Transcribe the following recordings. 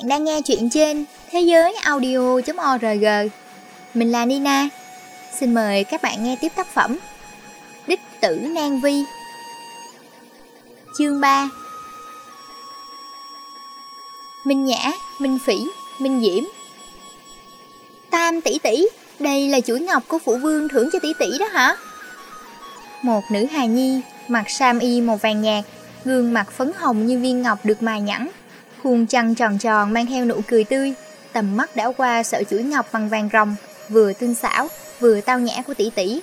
bạn đang nghe chuyện trên thế giới audio.org. Mình là Nina. Xin mời các bạn nghe tiếp tác phẩm Đích tử Nan Vi. Chương 3. Minh Nhã, Minh Phỉ, Minh Diễm. Tam tỷ tỷ, đây là chuỗi ngọc của phụ vương thưởng cho tỷ tỷ đó hả? Một nữ hài nhi, mặc sam y màu vàng nhạt, gương mặt phấn hồng như viên ngọc được mài nhẵn, khuôn chăn tròn tròn mang theo nụ cười tươi, tầm mắt đảo qua sợi chuỗi ngọc bằng vàng rồng, vừa tinh xảo, vừa tao nhã của tỷ tỷ.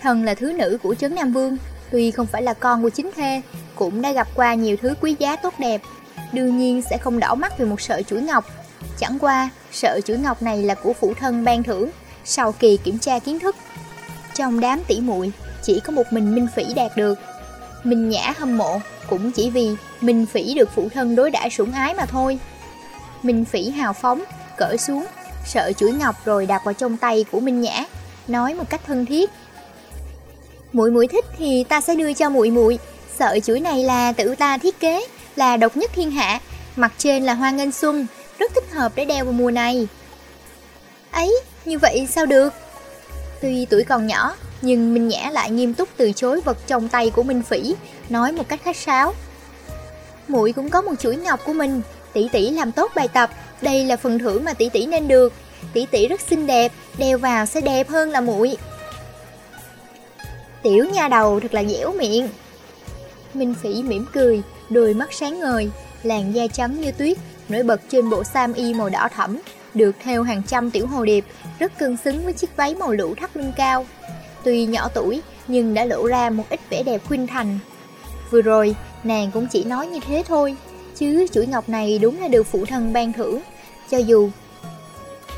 Thần là thứ nữ của Trấn Nam Vương, tuy không phải là con của chính thê, cũng đã gặp qua nhiều thứ quý giá tốt đẹp, đương nhiên sẽ không đỏ mắt vì một sợi chuỗi ngọc. Chẳng qua, sợi chuỗi ngọc này là của phụ thân ban thưởng, sau kỳ kiểm tra kiến thức. Trong đám tỷ muội chỉ có một mình Minh Phỉ đạt được. Minh Nhã hâm mộ cũng chỉ vì Minh Phỉ được phụ thân đối đãi sủng ái mà thôi. Minh Phỉ hào phóng, cởi xuống, sợ chuỗi ngọc rồi đặt vào trong tay của Minh Nhã, nói một cách thân thiết. Muội muội thích thì ta sẽ đưa cho muội muội, sợi chuỗi này là tự ta thiết kế, là độc nhất thiên hạ, mặt trên là hoa ngân xuân, rất thích hợp để đeo vào mùa này. Ấy, như vậy sao được? Tuy tuổi còn nhỏ, nhưng Minh Nhã lại nghiêm túc từ chối vật trong tay của Minh Phỉ, nói một cách khách sáo. Muội cũng có một chuỗi ngọc của mình, tỷ tỷ làm tốt bài tập, đây là phần thưởng mà tỷ tỷ nên được. Tỷ tỷ rất xinh đẹp, đeo vào sẽ đẹp hơn là muội. Tiểu nha đầu thật là dẻo miệng. Minh Phỉ mỉm cười, đôi mắt sáng ngời, làn da trắng như tuyết, nổi bật trên bộ sam y màu đỏ thẫm, được theo hàng trăm tiểu hồ điệp, rất cân xứng với chiếc váy màu lũ thắt lưng cao. Tuy nhỏ tuổi, nhưng đã lộ ra một ít vẻ đẹp khuynh thành. Vừa rồi, nàng cũng chỉ nói như thế thôi, chứ chuỗi ngọc này đúng là được phụ thân ban thưởng. Cho dù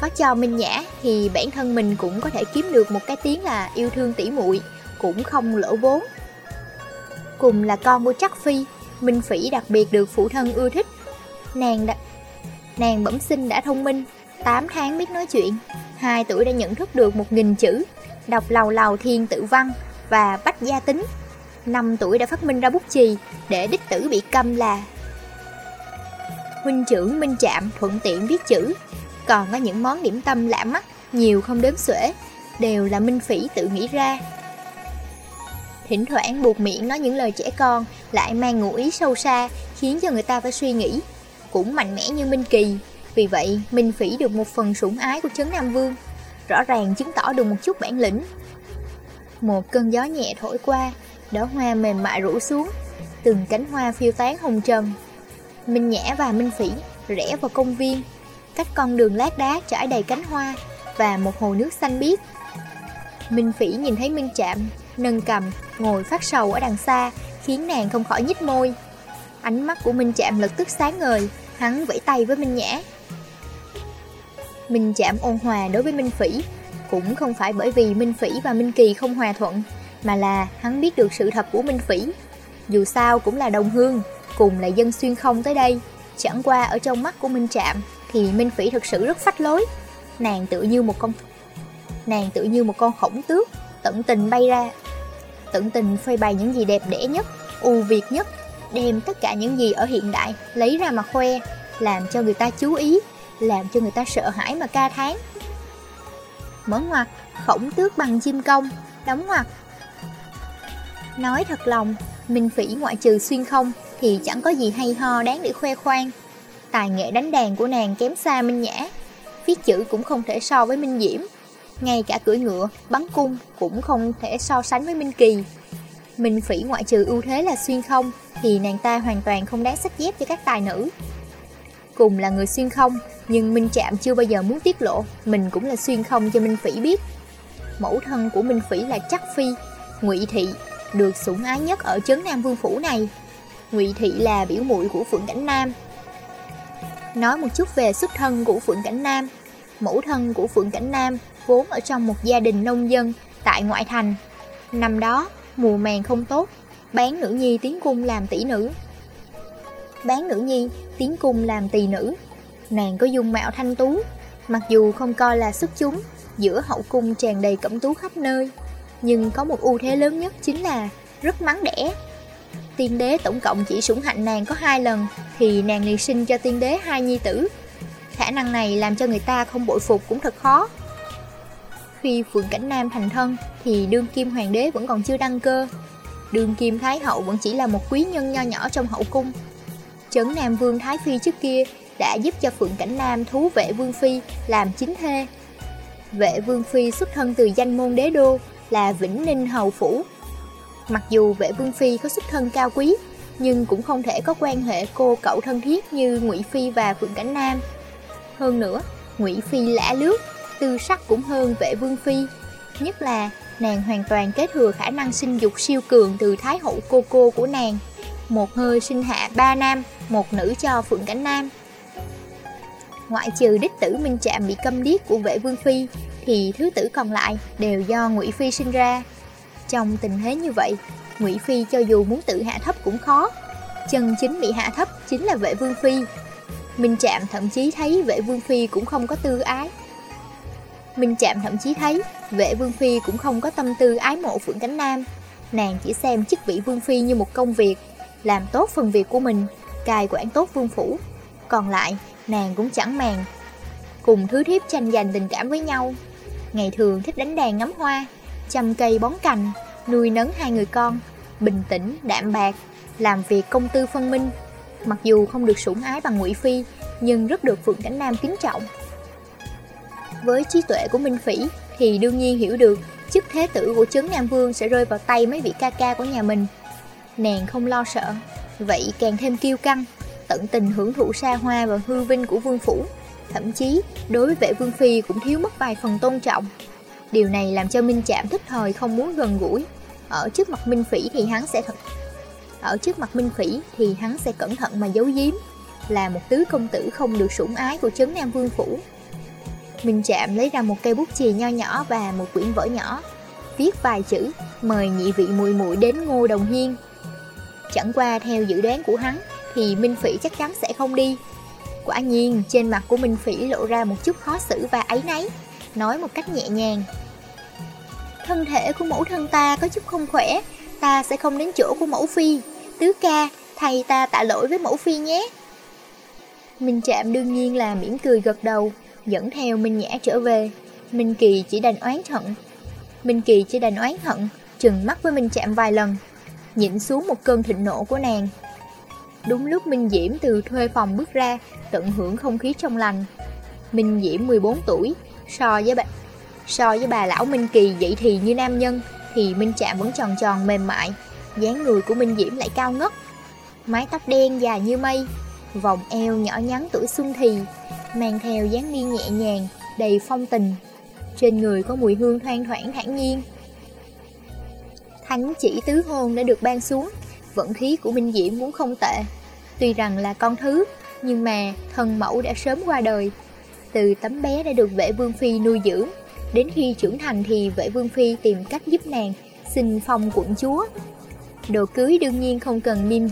có cho Minh Nhã thì bản thân mình cũng có thể kiếm được một cái tiếng là yêu thương tỉ muội, cũng không lỗ vốn. Cùng là con của Trắc Phi, Minh Phỉ đặc biệt được phụ thân ưa thích. Nàng đã... Nàng bẩm sinh đã thông minh, 8 tháng biết nói chuyện, 2 tuổi đã nhận thức được một nghìn chữ, đọc lầu lầu thiên tự văn và bách gia tính. 5 tuổi đã phát minh ra bút chì để đích tử bị câm là Huynh trưởng Minh Trạm thuận tiện viết chữ. Còn có những món điểm tâm lạ mắt, Nhiều không đếm xuể, Đều là Minh Phỉ tự nghĩ ra. Thỉnh thoảng buộc miệng nói những lời trẻ con, Lại mang ngụ ý sâu xa, Khiến cho người ta phải suy nghĩ. Cũng mạnh mẽ như Minh Kỳ, Vì vậy Minh Phỉ được một phần sủng ái của Trấn Nam Vương. Rõ ràng chứng tỏ được một chút bản lĩnh. Một cơn gió nhẹ thổi qua Đóa hoa mềm mại rủ xuống Từng cánh hoa phiêu tán hồng trần. Minh Nhã và Minh Phỉ rẽ vào công viên Cách con đường lát đá trải đầy cánh hoa Và một hồ nước xanh biếc. Minh Phỉ nhìn thấy Minh Trạm Nâng cầm, ngồi phát sầu ở đằng xa Khiến nàng không khỏi nhích môi. Ánh mắt của Minh Trạm lập tức sáng ngời Hắn vẫy tay với Minh Nhã. Minh Trạm ôn hòa đối với Minh Phỉ Cũng không phải bởi vì Minh Phỉ và Minh Kỳ không hòa thuận. Mà là hắn biết được sự thật của Minh Phỉ. Dù sao cũng là đồng hương, Cùng là dân xuyên không tới đây. Chẳng qua ở trong mắt của Minh Trạm Thì Minh Phỉ thực sự rất phách lối. Nàng tự như một con, Nàng tự như một con khổng tước, Tận tình bay ra, Tận tình phơi bày những gì đẹp đẽ nhất, ưu việt nhất, Đem tất cả những gì ở hiện đại Lấy ra mà khoe, Làm cho người ta chú ý, Làm cho người ta sợ hãi mà ca thán. Mở ngoặt, Khổng tước bằng chim công Đóng ngoặt Nói thật lòng Minh Phỉ ngoại trừ xuyên không thì chẳng có gì hay ho đáng để khoe khoang. Tài nghệ đánh đàn của nàng kém xa Minh Nhã, viết chữ cũng không thể so với Minh Diễm, ngay cả cưỡi ngựa, bắn cung cũng không thể so sánh với Minh Kỳ. Minh Phỉ ngoại trừ ưu thế là xuyên không, thì nàng ta hoàn toàn không đáng sách dép cho các tài nữ. Cùng là người xuyên không, nhưng Minh Trạm chưa bao giờ muốn tiết lộ mình cũng là xuyên không cho Minh Phỉ biết. Mẫu thân của Minh Phỉ là Trắc Phi, Ngụy Thị, được sủng ái nhất ở chấn Nam Vương Phủ này. Ngụy Thị là biểu muội của Phượng Cảnh Nam. Nói một chút về xuất thân của Phượng Cảnh Nam. Mẫu thân của Phượng Cảnh Nam vốn ở trong một gia đình nông dân tại ngoại thành. Năm đó, mùa màng không tốt, bán nữ nhi tiến cung làm tỷ nữ. Bán nữ nhi tiến cung làm tỳ nữ. Nàng có dung mạo thanh tú, mặc dù không coi là xuất chúng, giữa hậu cung tràn đầy cẩm tú khắp nơi. Nhưng có một ưu thế lớn nhất chính là rất mắng đẻ tiên đế tổng cộng chỉ sủng hạnh nàng có hai lần, thì nàng liền sinh cho tiên đế hai nhi tử. Khả năng này làm cho người ta không bội phục cũng thật khó. Khi Phượng Cảnh Nam thành thân, thì đương kim hoàng đế vẫn còn chưa đăng cơ. Đương kim Thái Hậu vẫn chỉ là một quý nhân nho nhỏ trong hậu cung. chấn Nam Vương Thái Phi trước kia đã giúp cho Phượng Cảnh Nam thú vệ Vương Phi làm chính thê. Vệ Vương Phi xuất thân từ danh môn đế đô là Vĩnh Ninh Hầu Phủ. Mặc dù vệ Vương Phi có xuất thân cao quý, nhưng cũng không thể có quan hệ cô cậu thân thiết như Ngụy Phi và Phượng Cảnh Nam. Hơn nữa, Ngụy Phi lã lướt, tư sắc cũng hơn vệ Vương Phi. Nhất là nàng hoàn toàn kế thừa khả năng sinh dục siêu cường từ Thái hậu cô cô của nàng. Một hơi sinh hạ ba nam, một nữ cho Phượng Cảnh Nam. Ngoại trừ đích tử Minh Trạm bị câm điếc của vệ Vương Phi, thì thứ tử còn lại đều do Ngụy Phi sinh ra. Trong tình thế như vậy, Ngụy Phi cho dù muốn tự hạ thấp cũng khó. Chân chính bị hạ thấp chính là vệ Vương Phi. Minh Trạm thậm chí thấy vệ Vương Phi cũng không có tư ái. Minh Trạm thậm chí thấy vệ Vương Phi cũng không có tâm tư ái mộ Phượng Cánh Nam. Nàng chỉ xem chức vị Vương Phi như một công việc, làm tốt phần việc của mình, cai quản tốt Vương Phủ. Còn lại, nàng cũng chẳng màng. Cùng thứ thiếp tranh giành tình cảm với nhau. Ngày thường thích đánh đàn ngắm hoa, chăm cây bón cành, nuôi nấng hai người con, bình tĩnh, đạm bạc, làm việc công tư phân minh. Mặc dù không được sủng ái bằng Ngụy Phi, nhưng rất được Phượng Cảnh Nam kính trọng. Với trí tuệ của Minh Phỉ thì đương nhiên hiểu được chức thế tử của Trấn Nam Vương sẽ rơi vào tay mấy vị ca ca của nhà mình. Nàng không lo sợ, vậy càng thêm kiêu căng, tận tình hưởng thụ xa hoa và hư vinh của vương phủ. Thậm chí, đối với vệ vương phi cũng thiếu mất vài phần tôn trọng. Điều này làm cho Minh Trạm thích thời không muốn gần gũi. Ở trước mặt Minh Phỉ thì hắn sẽ thật ở trước mặt Minh Phỉ thì hắn sẽ cẩn thận mà giấu giếm, là một tứ công tử không được sủng ái của Trấn Nam Vương Phủ. Minh Trạm lấy ra một cây bút chì nho nhỏ và một quyển vở nhỏ, viết vài chữ, mời nhị vị muội muội đến Ngô Đồng Hiên. Chẳng qua theo dự đoán của hắn thì Minh Phỉ chắc chắn sẽ không đi. Quả nhiên, trên mặt của Minh Phỉ lộ ra một chút khó xử và ấy nấy, nói một cách nhẹ nhàng. Thân thể của mẫu thân ta có chút không khỏe, ta sẽ không đến chỗ của mẫu phi. Tứ ca, thầy ta tạ lỗi với mẫu phi nhé. Minh Trạm đương nhiên là mỉm cười gật đầu, dẫn theo Minh Nhã trở về. Minh Kỳ chỉ đành oán hận Minh Kỳ chỉ đành oán hận trừng mắt với Minh Trạm vài lần, nhịn xuống một cơn thịnh nộ của nàng. Đúng lúc Minh Diễm từ thuê phòng bước ra, tận hưởng không khí trong lành. Minh Diễm 14 tuổi, so với bà so với bà lão Minh Kỳ dậy thì như nam nhân, thì Minh Trạm vẫn tròn tròn mềm mại, dáng người của Minh Diễm lại cao ngất. Mái tóc đen dài như mây, vòng eo nhỏ nhắn tuổi xuân thì, mang theo dáng đi nhẹ nhàng, đầy phong tình. Trên người có mùi hương thoang thoảng thản nhiên. Thánh chỉ tứ hôn đã được ban xuống, vận khí của Minh Diễm cũng không tệ. Tuy rằng là con thứ, nhưng mà thần mẫu đã sớm qua đời. Từ tấm bé đã được vệ vương phi nuôi dưỡng, đến khi trưởng thành thì vệ vương phi tìm cách giúp nàng xin phong quận chúa. Đồ cưới đương nhiên không cần minh,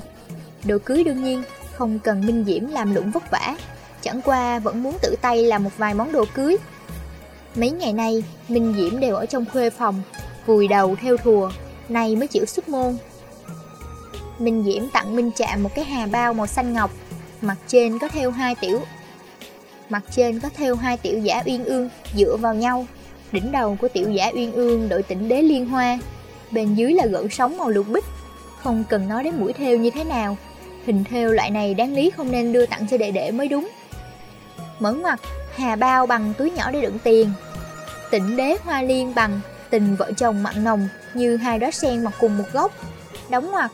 đồ cưới đương nhiên không cần Minh Diễm làm lụng vất vả, chẳng qua vẫn muốn tự tay làm một vài món đồ cưới. Mấy ngày nay, Minh Diễm đều ở trong khuê phòng, vùi đầu theo thùa, nay mới chịu xuất môn. Minh Diễm tặng Minh Trạm một cái hà bao màu xanh ngọc, mặt trên có theo hai tiểu mặt trên có theo hai tiểu giả uyên ương dựa vào nhau. Đỉnh đầu của tiểu giả uyên ương đội tỉnh đế liên hoa, bên dưới là gợn sóng màu lục bích. Không cần nói đến mũi theo như thế nào, hình theo loại này đáng lý không nên đưa tặng cho đệ đệ mới đúng. Mở mặt hà bao bằng túi nhỏ để đựng tiền. tịnh đế hoa liên bằng tình vợ chồng mặn nồng như hai đóa sen mọc cùng một gốc. Đóng ngoặt,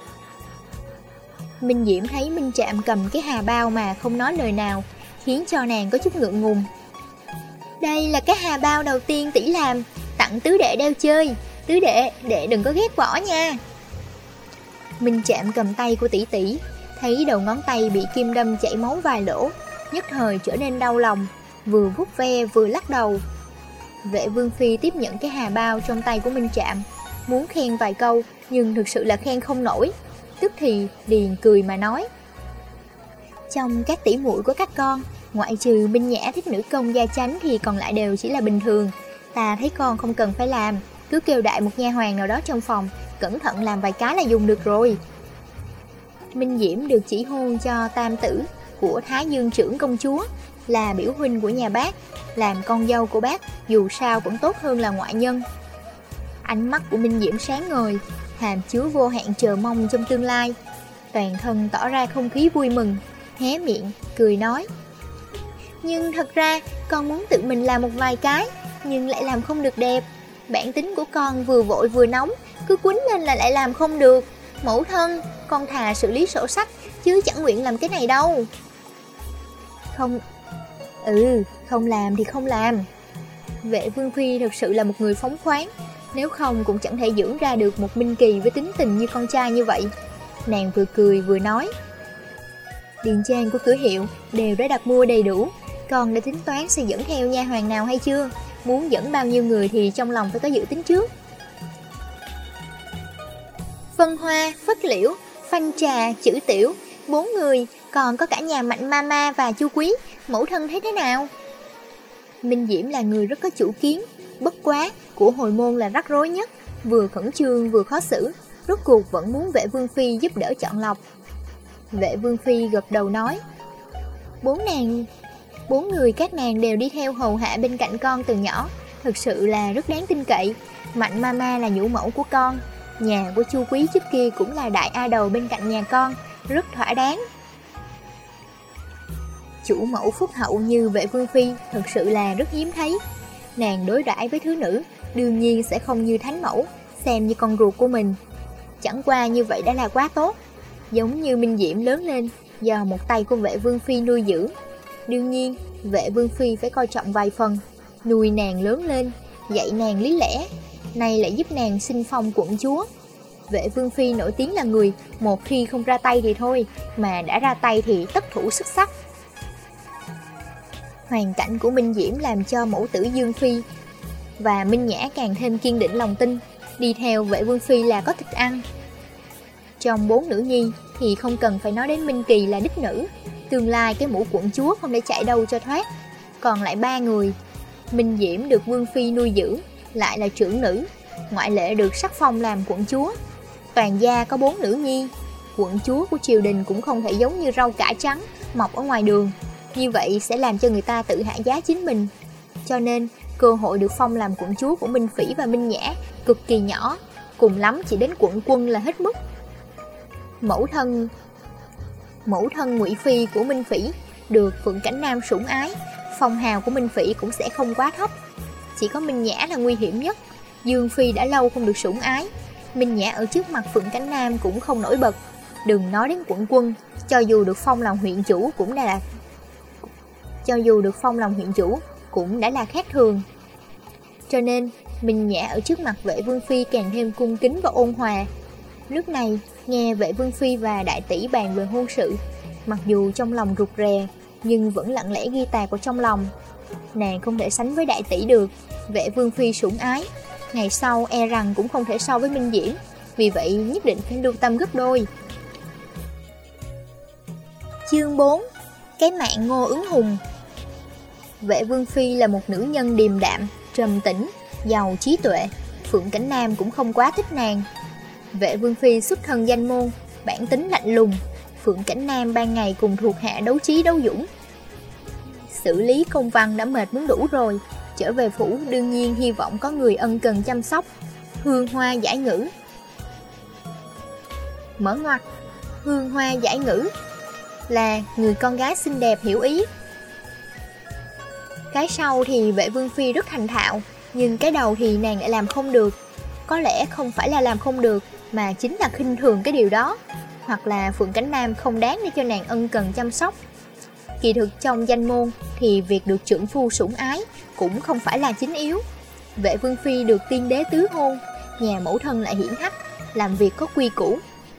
Minh Diễm thấy Minh Trạm cầm cái hà bao mà không nói lời nào, khiến cho nàng có chút ngượng ngùng. Đây là cái hà bao đầu tiên tỷ làm, tặng tứ đệ đeo chơi. Tứ đệ, đệ đừng có ghét bỏ nha. Minh Trạm cầm tay của tỷ tỷ, thấy đầu ngón tay bị kim đâm chảy máu vài lỗ, nhất thời trở nên đau lòng, vừa vuốt ve vừa lắc đầu. Vệ Vương Phi tiếp nhận cái hà bao trong tay của Minh Trạm, muốn khen vài câu, nhưng thực sự là khen không nổi tức thì liền cười mà nói. Trong các tỷ muội của các con, ngoại trừ Minh Nhã thích nữ công gia chánh thì còn lại đều chỉ là bình thường. Ta thấy con không cần phải làm, cứ kêu đại một nha hoàng nào đó trong phòng, cẩn thận làm vài cái là dùng được rồi. Minh Diễm được chỉ hôn cho tam tử của Thái Dương trưởng công chúa là biểu huynh của nhà bác, làm con dâu của bác dù sao vẫn tốt hơn là ngoại nhân. Ánh mắt của Minh Diễm sáng ngời, hàm chứa vô hạn chờ mong trong tương lai. Toàn thân tỏ ra không khí vui mừng, hé miệng, cười nói. Nhưng thật ra con muốn tự mình làm một vài cái, nhưng lại làm không được đẹp. Bản tính của con vừa vội vừa nóng, cứ quýnh lên là lại làm không được. Mẫu thân, con thà xử lý sổ sách, chứ chẳng nguyện làm cái này đâu. Không, ừ, không làm thì không làm. Vệ Vương Phi thật sự là một người phóng khoáng, nếu không cũng chẳng thể dưỡng ra được một Minh Kỳ với tính tình như con trai như vậy. Nàng vừa cười vừa nói. Điền trang của cửa hiệu đều đã đặt mua đầy đủ, còn đã tính toán sẽ dẫn theo nha hoàng nào hay chưa? Muốn dẫn bao nhiêu người thì trong lòng phải có dự tính trước. Phân hoa, phất liễu, phanh trà, chữ tiểu, bốn người, còn có cả nhà mạnh mama và chu quý, mẫu thân thấy thế nào? Minh Diễm là người rất có chủ kiến, bất quá, của hồi môn là rắc rối nhất, vừa khẩn trương vừa khó xử, rốt cuộc vẫn muốn vệ vương phi giúp đỡ chọn lọc. Vệ vương phi gật đầu nói, bốn nàng, bốn người các nàng đều đi theo hầu hạ bên cạnh con từ nhỏ, thực sự là rất đáng tin cậy. Mạnh mama là nhũ mẫu của con, nhà của chu quý trước kia cũng là đại a đầu bên cạnh nhà con, rất thỏa đáng. Chủ mẫu phúc hậu như vệ vương phi thật sự là rất hiếm thấy. Nàng đối đãi với thứ nữ, đương nhiên sẽ không như thánh mẫu, xem như con ruột của mình. Chẳng qua như vậy đã là quá tốt. Giống như Minh Diễm lớn lên, do một tay của vệ vương phi nuôi dưỡng. Đương nhiên, vệ vương phi phải coi trọng vài phần, nuôi nàng lớn lên, dạy nàng lý lẽ, nay lại giúp nàng sinh phong quận chúa. Vệ vương phi nổi tiếng là người, một khi không ra tay thì thôi, mà đã ra tay thì tất thủ xuất sắc. Hoàn cảnh của Minh Diễm làm cho mẫu tử Dương Phi và Minh Nhã càng thêm kiên định lòng tin, đi theo vệ vương phi là có thịt ăn. Trong bốn nữ nhi thì không cần phải nói đến Minh Kỳ là đích nữ, tương lai cái mũ quận chúa không để chạy đâu cho thoát. Còn lại ba người, Minh Diễm được vương phi nuôi dưỡng, lại là trưởng nữ, ngoại lệ được sắc phong làm quận chúa. Toàn gia có bốn nữ nhi, quận chúa của triều đình cũng không thể giống như rau cải trắng mọc ở ngoài đường, như vậy sẽ làm cho người ta tự hạ giá chính mình. Cho nên, cơ hội được phong làm quận chúa của Minh Phỉ và Minh Nhã cực kỳ nhỏ, cùng lắm chỉ đến quận quân là hết mức. Mẫu thân Mẫu thân Ngụy Phi của Minh Phỉ được Phượng Cảnh Nam sủng ái, phong hào của Minh Phỉ cũng sẽ không quá thấp. Chỉ có Minh Nhã là nguy hiểm nhất. Dương Phi đã lâu không được sủng ái, Minh Nhã ở trước mặt Phượng Cảnh Nam cũng không nổi bật. Đừng nói đến quận quân, cho dù được phong làm huyện chủ cũng là cho dù được phong làm huyện chủ cũng đã là khác thường. Cho nên, mình Nhã ở trước mặt vệ vương phi càng thêm cung kính và ôn hòa. Lúc này, nghe vệ vương phi và đại tỷ bàn về hôn sự, mặc dù trong lòng rụt rè, nhưng vẫn lặng lẽ ghi tạc vào trong lòng. Nàng không thể sánh với đại tỷ được, vệ vương phi sủng ái. Ngày sau e rằng cũng không thể so với Minh Diễm, vì vậy nhất định phải lưu tâm gấp đôi. Chương 4 Cái mạng ngô ứng hùng Vệ Vương Phi là một nữ nhân điềm đạm, trầm tĩnh, giàu trí tuệ. Phượng Cảnh Nam cũng không quá thích nàng. Vệ Vương Phi xuất thân danh môn, bản tính lạnh lùng. Phượng Cảnh Nam ban ngày cùng thuộc hạ đấu trí đấu dũng. Xử lý công văn đã mệt muốn đủ rồi. Trở về phủ đương nhiên hy vọng có người ân cần chăm sóc. Hương hoa giải ngữ Mở ngoặt Hương hoa giải ngữ Là người con gái xinh đẹp hiểu ý cái sau thì vệ vương phi rất thành thạo, nhưng cái đầu thì nàng lại làm không được. Có lẽ không phải là làm không được, mà chính là khinh thường cái điều đó. Hoặc là Phượng Cánh Nam không đáng để cho nàng ân cần chăm sóc. Kỳ thực trong danh môn thì việc được trưởng phu sủng ái cũng không phải là chính yếu. Vệ vương phi được tiên đế tứ hôn, nhà mẫu thân lại hiển hách, làm việc có quy củ,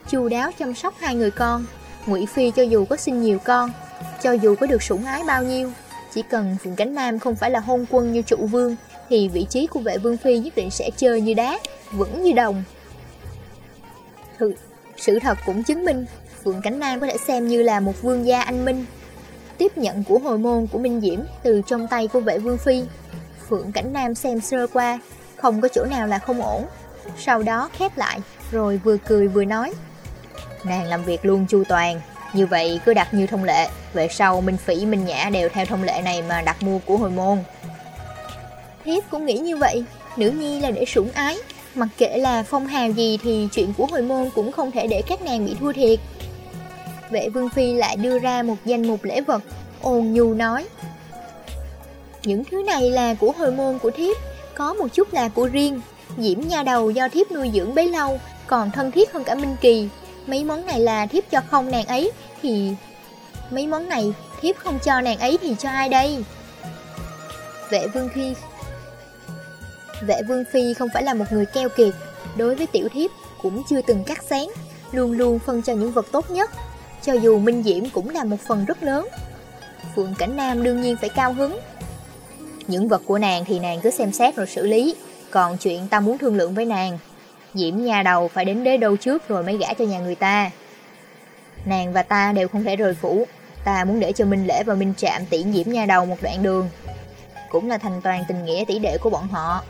chu đáo chăm sóc hai người con. Ngụy Phi cho dù có sinh nhiều con, cho dù có được sủng ái bao nhiêu chỉ cần Phượng Cánh Nam không phải là hôn quân như trụ vương Thì vị trí của vệ vương phi nhất định sẽ chơi như đá Vững như đồng. Thực, Sự thật cũng chứng minh Phượng Cánh Nam có thể xem như là một vương gia anh minh. Tiếp nhận của hồi môn của Minh Diễm Từ trong tay của vệ vương phi Phượng Cảnh Nam xem sơ qua Không có chỗ nào là không ổn. Sau đó khép lại Rồi vừa cười vừa nói Nàng làm việc luôn chu toàn, như vậy cứ đặt như thông lệ, về sau Minh Phỉ Minh Nhã đều theo thông lệ này mà đặt mua của hồi môn. Thiếp cũng nghĩ như vậy, nữ nhi là để sủng ái, mặc kệ là phong hào gì thì chuyện của hồi môn cũng không thể để các nàng bị thua thiệt. Vệ Vương Phi lại đưa ra một danh mục lễ vật, ôn nhu nói. Những thứ này là của hồi môn của thiếp, có một chút là của riêng. Diễm nha đầu do thiếp nuôi dưỡng bấy lâu, còn thân thiết hơn cả Minh Kỳ. Mấy món này là thiếp cho không nàng ấy, thì... Mấy món này thiếp không cho nàng ấy thì cho ai đây? Vệ Vương Phi Vệ Vương Phi không phải là một người keo kiệt, đối với tiểu thiếp cũng chưa từng cắt sáng, luôn luôn phân cho những vật tốt nhất, cho dù Minh Diễm cũng là một phần rất lớn. Phượng Cảnh Nam đương nhiên phải cao hứng. Những vật của nàng thì nàng cứ xem xét rồi xử lý, còn chuyện ta muốn thương lượng với nàng. Diễm nhà đầu phải đến đế đâu trước rồi mới gả cho nhà người ta. Nàng và ta đều không thể rời phủ, ta muốn để cho Minh Lễ và Minh Trạm tiễn Diễm nhà đầu một đoạn đường. Cũng là thành toàn tình nghĩa tỷ đệ của bọn họ.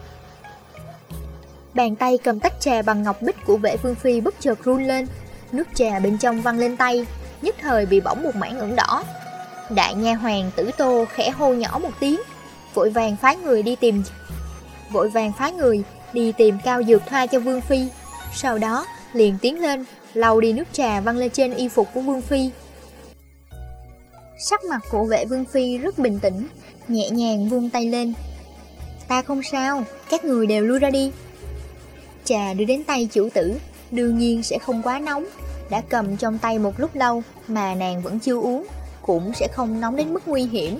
Bàn tay cầm tách trà bằng ngọc bích của vệ vương phi bất chợt run lên Nước trà bên trong văng lên tay Nhất thời bị bỏng một mảng ửng đỏ Đại nha hoàng tử tô khẽ hô nhỏ một tiếng Vội vàng phái người đi tìm Vội vàng phái người đi tìm cao dược thoa cho vương phi Sau đó liền tiến lên lau đi nước trà văng lên trên y phục của vương phi Sắc mặt của vệ vương phi rất bình tĩnh Nhẹ nhàng vươn tay lên Ta không sao, các người đều lui ra đi Trà đưa đến tay chủ tử, đương nhiên sẽ không quá nóng. Đã cầm trong tay một lúc lâu mà nàng vẫn chưa uống, cũng sẽ không nóng đến mức nguy hiểm.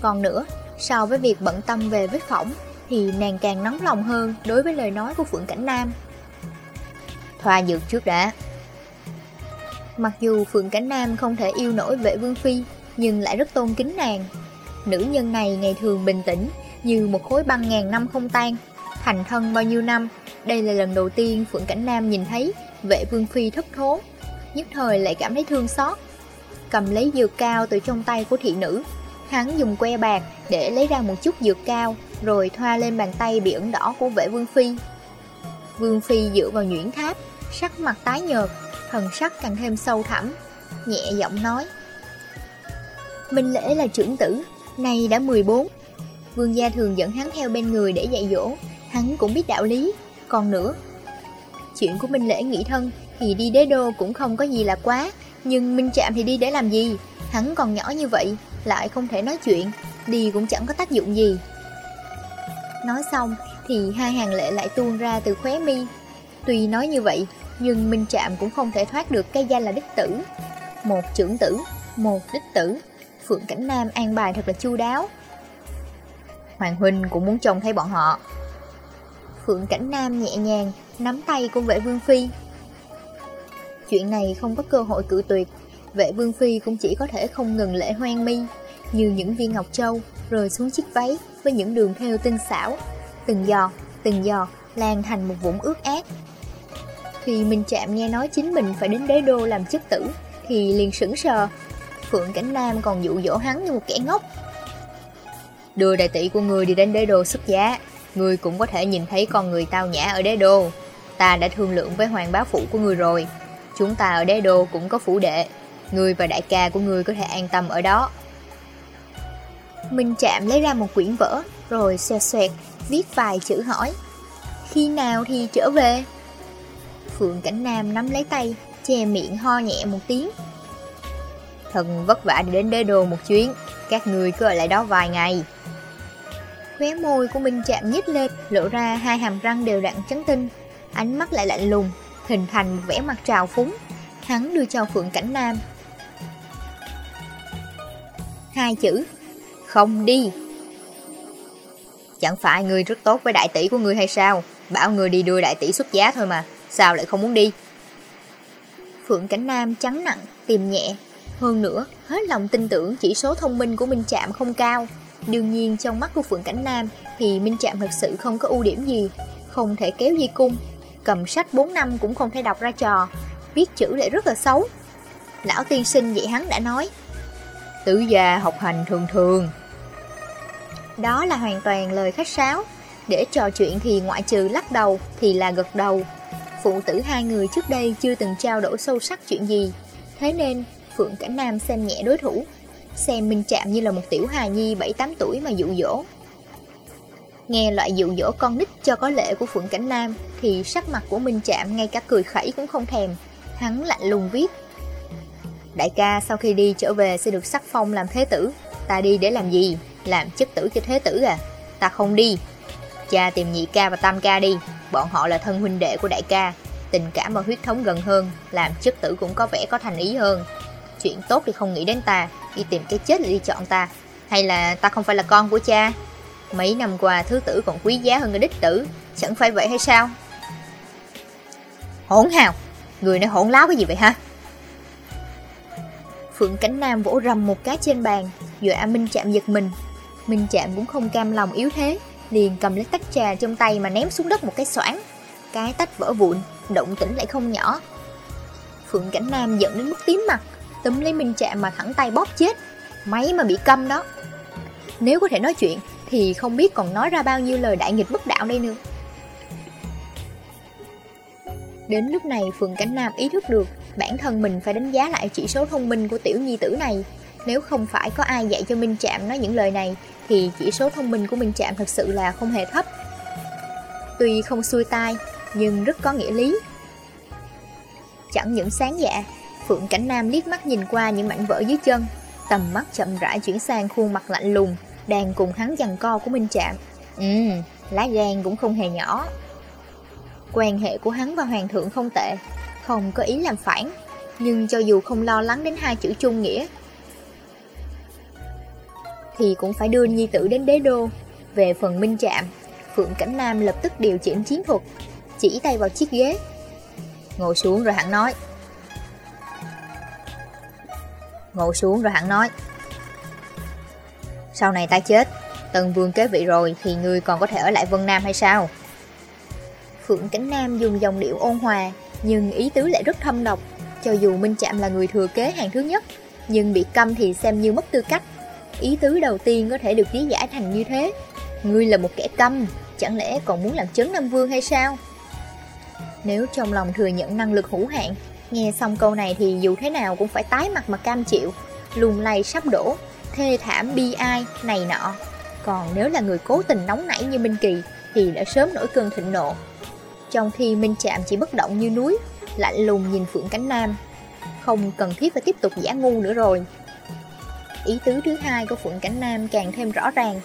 Còn nữa, so với việc bận tâm về vết phỏng, thì nàng càng nóng lòng hơn đối với lời nói của Phượng Cảnh Nam. Thoa dược trước đã. Mặc dù Phượng Cảnh Nam không thể yêu nổi vệ vương phi, nhưng lại rất tôn kính nàng. Nữ nhân này ngày thường bình tĩnh, như một khối băng ngàn năm không tan, thành thân bao nhiêu năm, đây là lần đầu tiên Phượng Cảnh Nam nhìn thấy vệ vương phi thất thố, nhất thời lại cảm thấy thương xót. Cầm lấy dược cao từ trong tay của thị nữ, hắn dùng que bạc để lấy ra một chút dược cao, rồi thoa lên bàn tay bị ẩn đỏ của vệ vương phi. Vương phi dựa vào nhuyễn tháp, sắc mặt tái nhợt, thần sắc càng thêm sâu thẳm, nhẹ giọng nói. Minh lễ là trưởng tử, nay đã 14. Vương gia thường dẫn hắn theo bên người để dạy dỗ, hắn cũng biết đạo lý, còn nữa. Chuyện của Minh Lễ nghĩ thân thì đi đế đô cũng không có gì là quá, nhưng Minh Trạm thì đi để làm gì? Hắn còn nhỏ như vậy, lại không thể nói chuyện, đi cũng chẳng có tác dụng gì. Nói xong thì hai hàng lệ lại tuôn ra từ khóe mi. Tuy nói như vậy, nhưng Minh Trạm cũng không thể thoát được cái danh là đích tử. Một trưởng tử, một đích tử. Phượng Cảnh Nam an bài thật là chu đáo. Hoàng Huynh cũng muốn trông thấy bọn họ Phượng Cảnh Nam nhẹ nhàng nắm tay của vệ vương phi. Chuyện này không có cơ hội cự tuyệt, vệ vương phi cũng chỉ có thể không ngừng lễ hoang mi, như những viên ngọc châu rơi xuống chiếc váy với những đường theo tinh xảo, từng giò, từng giò lan thành một vũng ướt át. Khi Minh Trạm nghe nói chính mình phải đến đế đô làm chức tử, thì liền sững sờ. Phượng Cảnh Nam còn dụ dỗ hắn như một kẻ ngốc. Đưa đại tỷ của người đi đến đế đô xuất giá, người cũng có thể nhìn thấy con người tao nhã ở đế đô Ta đã thương lượng với hoàng bá phủ của người rồi Chúng ta ở đế đô cũng có phủ đệ người và đại ca của người có thể an tâm ở đó Minh chạm lấy ra một quyển vở Rồi xoẹt xoẹt Viết vài chữ hỏi Khi nào thì trở về Phượng Cảnh Nam nắm lấy tay Che miệng ho nhẹ một tiếng Thần vất vả đến đế đô một chuyến Các người cứ ở lại đó vài ngày Khóe môi của Minh chạm nhếch lên, lộ ra hai hàm răng đều đặn trắng tinh. Ánh mắt lại lạnh lùng, hình thành một vẻ mặt trào phúng. Hắn đưa cho Phượng Cảnh Nam. Hai chữ, không đi. Chẳng phải người rất tốt với đại tỷ của ngươi hay sao? Bảo người đi đưa đại tỷ xuất giá thôi mà, sao lại không muốn đi? Phượng Cảnh Nam trắng nặng, tìm nhẹ. Hơn nữa, hết lòng tin tưởng chỉ số thông minh của Minh Trạm không cao. Đương nhiên trong mắt của Phượng Cảnh Nam thì Minh Trạm thật sự không có ưu điểm gì, không thể kéo dây cung, cầm sách 4 năm cũng không thể đọc ra trò, viết chữ lại rất là xấu. Lão tiên sinh vậy hắn đã nói, Tử gia học hành thường thường. Đó là hoàn toàn lời khách sáo, để trò chuyện thì ngoại trừ lắc đầu thì là gật đầu. Phụ tử hai người trước đây chưa từng trao đổi sâu sắc chuyện gì. Thế nên, Phượng Cảnh Nam xem nhẹ đối thủ, Xem Minh Trạm như là một tiểu hài nhi 7-8 tuổi mà dụ dỗ. Nghe loại dụ dỗ con nít cho có lệ của Phượng Cảnh Nam, Thì sắc mặt của Minh Trạm ngay cả cười khẩy cũng không thèm. Hắn lạnh lùng viết, Đại ca, sau khi đi trở về sẽ được sắc phong làm thế tử. Ta đi để làm gì? Làm chức tử cho thế tử à? Ta không đi. Cha tìm nhị ca và tam ca đi. Bọn họ là thân huynh đệ của đại ca. Tình cảm và huyết thống gần hơn, Làm chức tử cũng có vẻ có thành ý hơn. Chuyện tốt thì không nghĩ đến ta, Đi tìm cái chết là đi chọn ta. Hay là ta không phải là con của cha? Mấy năm qua, thứ tử còn quý giá hơn người đích tử, Chẳng phải vậy hay sao? Hỗn hào! Người này hỗn láo cái gì vậy ha Phượng Cánh Nam vỗ rầm một cái trên bàn Dọa Minh Chạm giật mình. Minh Chạm cũng không cam lòng yếu thế. Liền cầm lấy tách trà trong tay mà ném xuống đất một cái xoảng. Cái tách vỡ vụn, Động tĩnh lại không nhỏ. Phượng Cảnh Nam giận đến mức tím mặt, Túm lấy Minh Trạm mà thẳng tay bóp chết. Máy mà bị câm đó. Nếu có thể nói chuyện Thì không biết còn nói ra bao nhiêu lời đại nghịch bất đạo đây nữa. Đến lúc này Phượng Cảnh Nam ý thức được Bản thân mình phải đánh giá lại chỉ số thông minh của tiểu nhi tử này. Nếu không phải có ai dạy cho Minh Trạm nói những lời này Thì chỉ số thông minh của Minh Trạm thật sự là không hề thấp. Tuy không xuôi tai Nhưng rất có nghĩa lý. Chẳng những sáng dạ Phượng Cảnh Nam liếc mắt nhìn qua những mảnh vỡ dưới chân Tầm mắt chậm rãi chuyển sang khuôn mặt lạnh lùng Đang cùng hắn giằng co của Minh Trạm. Ừ, lá gan cũng không hề nhỏ. Quan hệ của hắn và Hoàng thượng không tệ Không có ý làm phản. Nhưng cho dù không lo lắng đến hai chữ chung nghĩa thì cũng phải đưa nhi tử đến đế đô. Về phần Minh Trạm, Phượng Cảnh Nam lập tức điều chỉnh chiến thuật, Chỉ tay vào chiếc ghế. Ngồi xuống rồi hắn nói. Ngồi xuống rồi hắn nói. Sau này ta chết Tần vương kế vị rồi Thì ngươi còn có thể ở lại Vân Nam hay sao? Phượng Cảnh Nam dùng dòng điệu ôn hòa, Nhưng ý tứ lại rất thâm độc. Cho dù Minh Trạm là người thừa kế hàng thứ nhất, Nhưng bị câm thì xem như mất tư cách. Ý tứ đầu tiên có thể được lý giải thành như thế. Ngươi là một kẻ câm, Chẳng lẽ còn muốn làm chấn Nam Vương hay sao? Nếu trong lòng thừa nhận năng lực hữu hạn, Nghe xong câu này thì dù thế nào cũng phải tái mặt mà cam chịu. Lùng lay sắp đổ, Thê thảm bi ai, này nọ. Còn nếu là người cố tình nóng nảy như Minh Kỳ, Thì đã sớm nổi cơn thịnh nộ. Trong khi Minh Trạm chỉ bất động như núi, Lạnh lùng nhìn Phượng Cánh Nam. Không cần thiết phải tiếp tục giả ngu nữa rồi. Ý tứ thứ hai của Phượng Cánh Nam càng thêm rõ ràng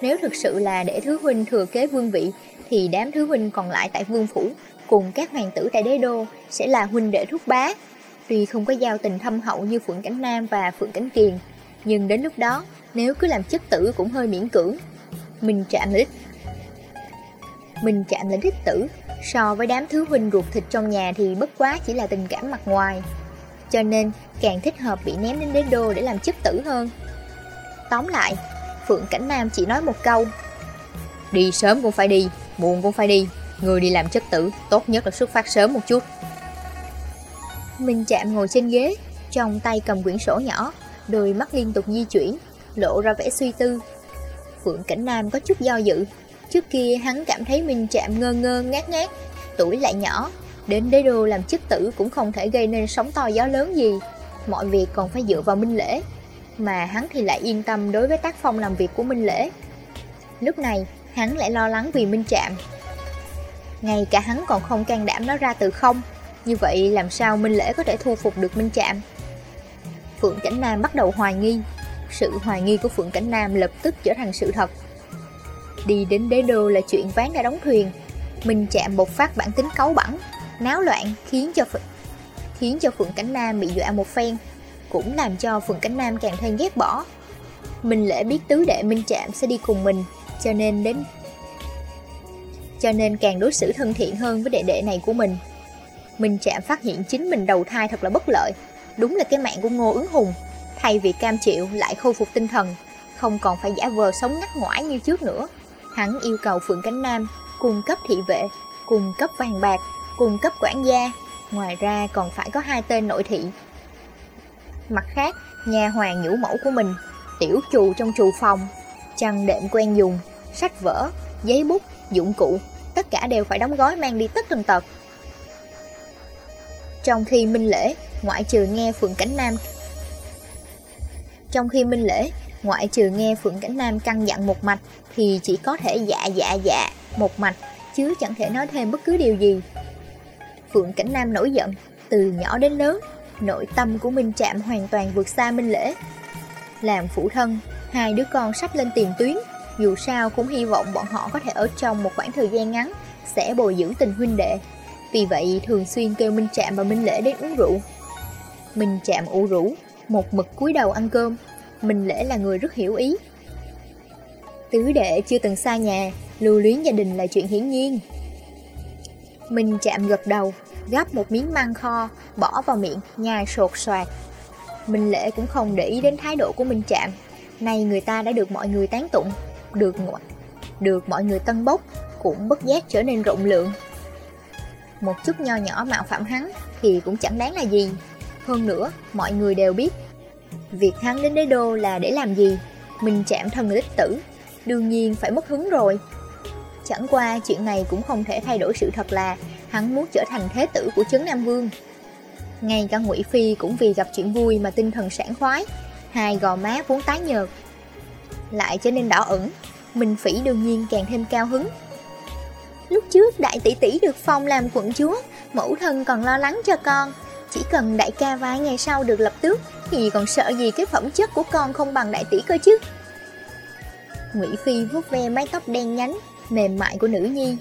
Nếu thực sự là để Thứ Huynh thừa kế vương vị Thì đám Thứ Huynh còn lại tại vương phủ cùng các hoàng tử tại đế đô sẽ là huynh đệ thúc bá. Tuy không có giao tình thâm hậu như Phượng Cảnh Nam và Phượng Cảnh Kiền, nhưng đến lúc đó, nếu cứ làm chất tử cũng hơi miễn cưỡng. Mình chạm lịch Mình chạm là đích tử, so với đám thứ huynh ruột thịt trong nhà thì bất quá chỉ là tình cảm mặt ngoài. Cho nên, càng thích hợp bị ném đến đế đô để làm chức tử hơn. Tóm lại, Phượng Cảnh Nam chỉ nói một câu. Đi sớm cũng phải đi, muộn cũng phải đi. Người đi làm chức tử Tốt nhất là xuất phát sớm một chút. Minh chạm ngồi trên ghế Trong tay cầm quyển sổ nhỏ Đôi mắt liên tục di chuyển Lộ ra vẻ suy tư. Phượng Cảnh Nam có chút do dự. Trước kia hắn cảm thấy Minh chạm ngơ ngơ ngát ngát Tuổi lại nhỏ Đến đế đô làm chức tử cũng không thể gây nên sóng to gió lớn gì. Mọi việc còn phải dựa vào Minh Lễ, Mà hắn thì lại yên tâm đối với tác phong làm việc của Minh Lễ. Lúc này, hắn lại lo lắng vì Minh Trạm. Ngay cả hắn còn không can đảm nó ra từ không, Như vậy làm sao Minh Lễ có thể thu phục được Minh Trạm? Phượng Cảnh Nam bắt đầu hoài nghi. Sự hoài nghi của Phượng Cảnh Nam lập tức trở thành sự thật. Đi đến đế đô là chuyện ván đã đóng thuyền. Minh Trạm bộc phát bản tính cáu bẳn. Náo loạn khiến cho khiến cho Phượng Cảnh Nam bị dọa một phen Cũng làm cho Phượng Cảnh Nam càng thêm ghét bỏ mình Lễ biết tứ đệ Minh Trạm sẽ đi cùng mình Cho nên đến cho nên càng đối xử thân thiện hơn với đệ đệ này của mình. Minh Trạm phát hiện chính mình đầu thai thật là bất lợi, đúng là cái mạng của Ngô ứng hùng. Thay vì cam chịu lại khôi phục tinh thần, không còn phải giả vờ sống ngắt ngoải như trước nữa. Hắn yêu cầu Phượng Cánh Nam cung cấp thị vệ, cung cấp vàng bạc, cung cấp quản gia, ngoài ra còn phải có hai tên nội thị. Mặt khác, nhà hoàng nhũ mẫu của mình, tiểu trù trong trù phòng, chăn đệm quen dùng, sách vở, giấy bút, dụng cụ tất cả đều phải đóng gói mang đi tất tần tật. Trong khi Minh Lễ, ngoại trừ nghe Phượng Cảnh Nam Trong khi Minh Lễ, ngoại trừ nghe Phượng Cảnh Nam căn dặn một mạch thì chỉ có thể dạ dạ dạ một mạch chứ chẳng thể nói thêm bất cứ điều gì. Phượng Cảnh Nam nổi giận, từ nhỏ đến lớn, nội tâm của Minh Trạm hoàn toàn vượt xa Minh Lễ. Làm phụ thân, hai đứa con sắp lên tiền tuyến, dù sao cũng hy vọng bọn họ có thể ở trong một khoảng thời gian ngắn, sẽ bồi dưỡng tình huynh đệ. Vì vậy thường xuyên kêu Minh Trạm và Minh Lễ đến uống rượu. Minh Trạm ủ rũ, một mực cúi đầu ăn cơm, Minh Lễ là người rất hiểu ý. Tứ đệ chưa từng xa nhà, lưu luyến gia đình là chuyện hiển nhiên mình chạm gật đầu, gắp một miếng măng kho, bỏ vào miệng, nhai sột soạt. Minh Lễ cũng không để ý đến thái độ của Minh Trạm. Nay người ta đã được mọi người tán tụng, được được mọi người tân bốc, cũng bất giác trở nên rộng lượng. Một chút nho nhỏ mạo phạm hắn thì cũng chẳng đáng là gì. Hơn nữa, mọi người đều biết Việc hắn đến đế đô là để làm gì Mình chạm thân đích tử Đương nhiên phải mất hứng rồi Chẳng qua, chuyện này cũng không thể thay đổi sự thật là Hắn muốn trở thành thế tử của chấn Nam Vương. Ngay cả Ngụy Phi cũng vì gặp chuyện vui mà tinh thần sảng khoái, Hai gò má vốn tái nhợt. Lại trở nên đỏ ửng, Minh Phỉ đương nhiên càng thêm cao hứng. Lúc trước, đại tỷ tỷ được phong làm quận chúa, Mẫu thân còn lo lắng cho con. Chỉ cần đại ca vài ngày sau được lập tước, Thì còn sợ gì cái phẩm chất của con không bằng đại tỷ cơ chứ? Ngụy Phi vuốt ve mái tóc đen nhánh Mềm mại của nữ nhi.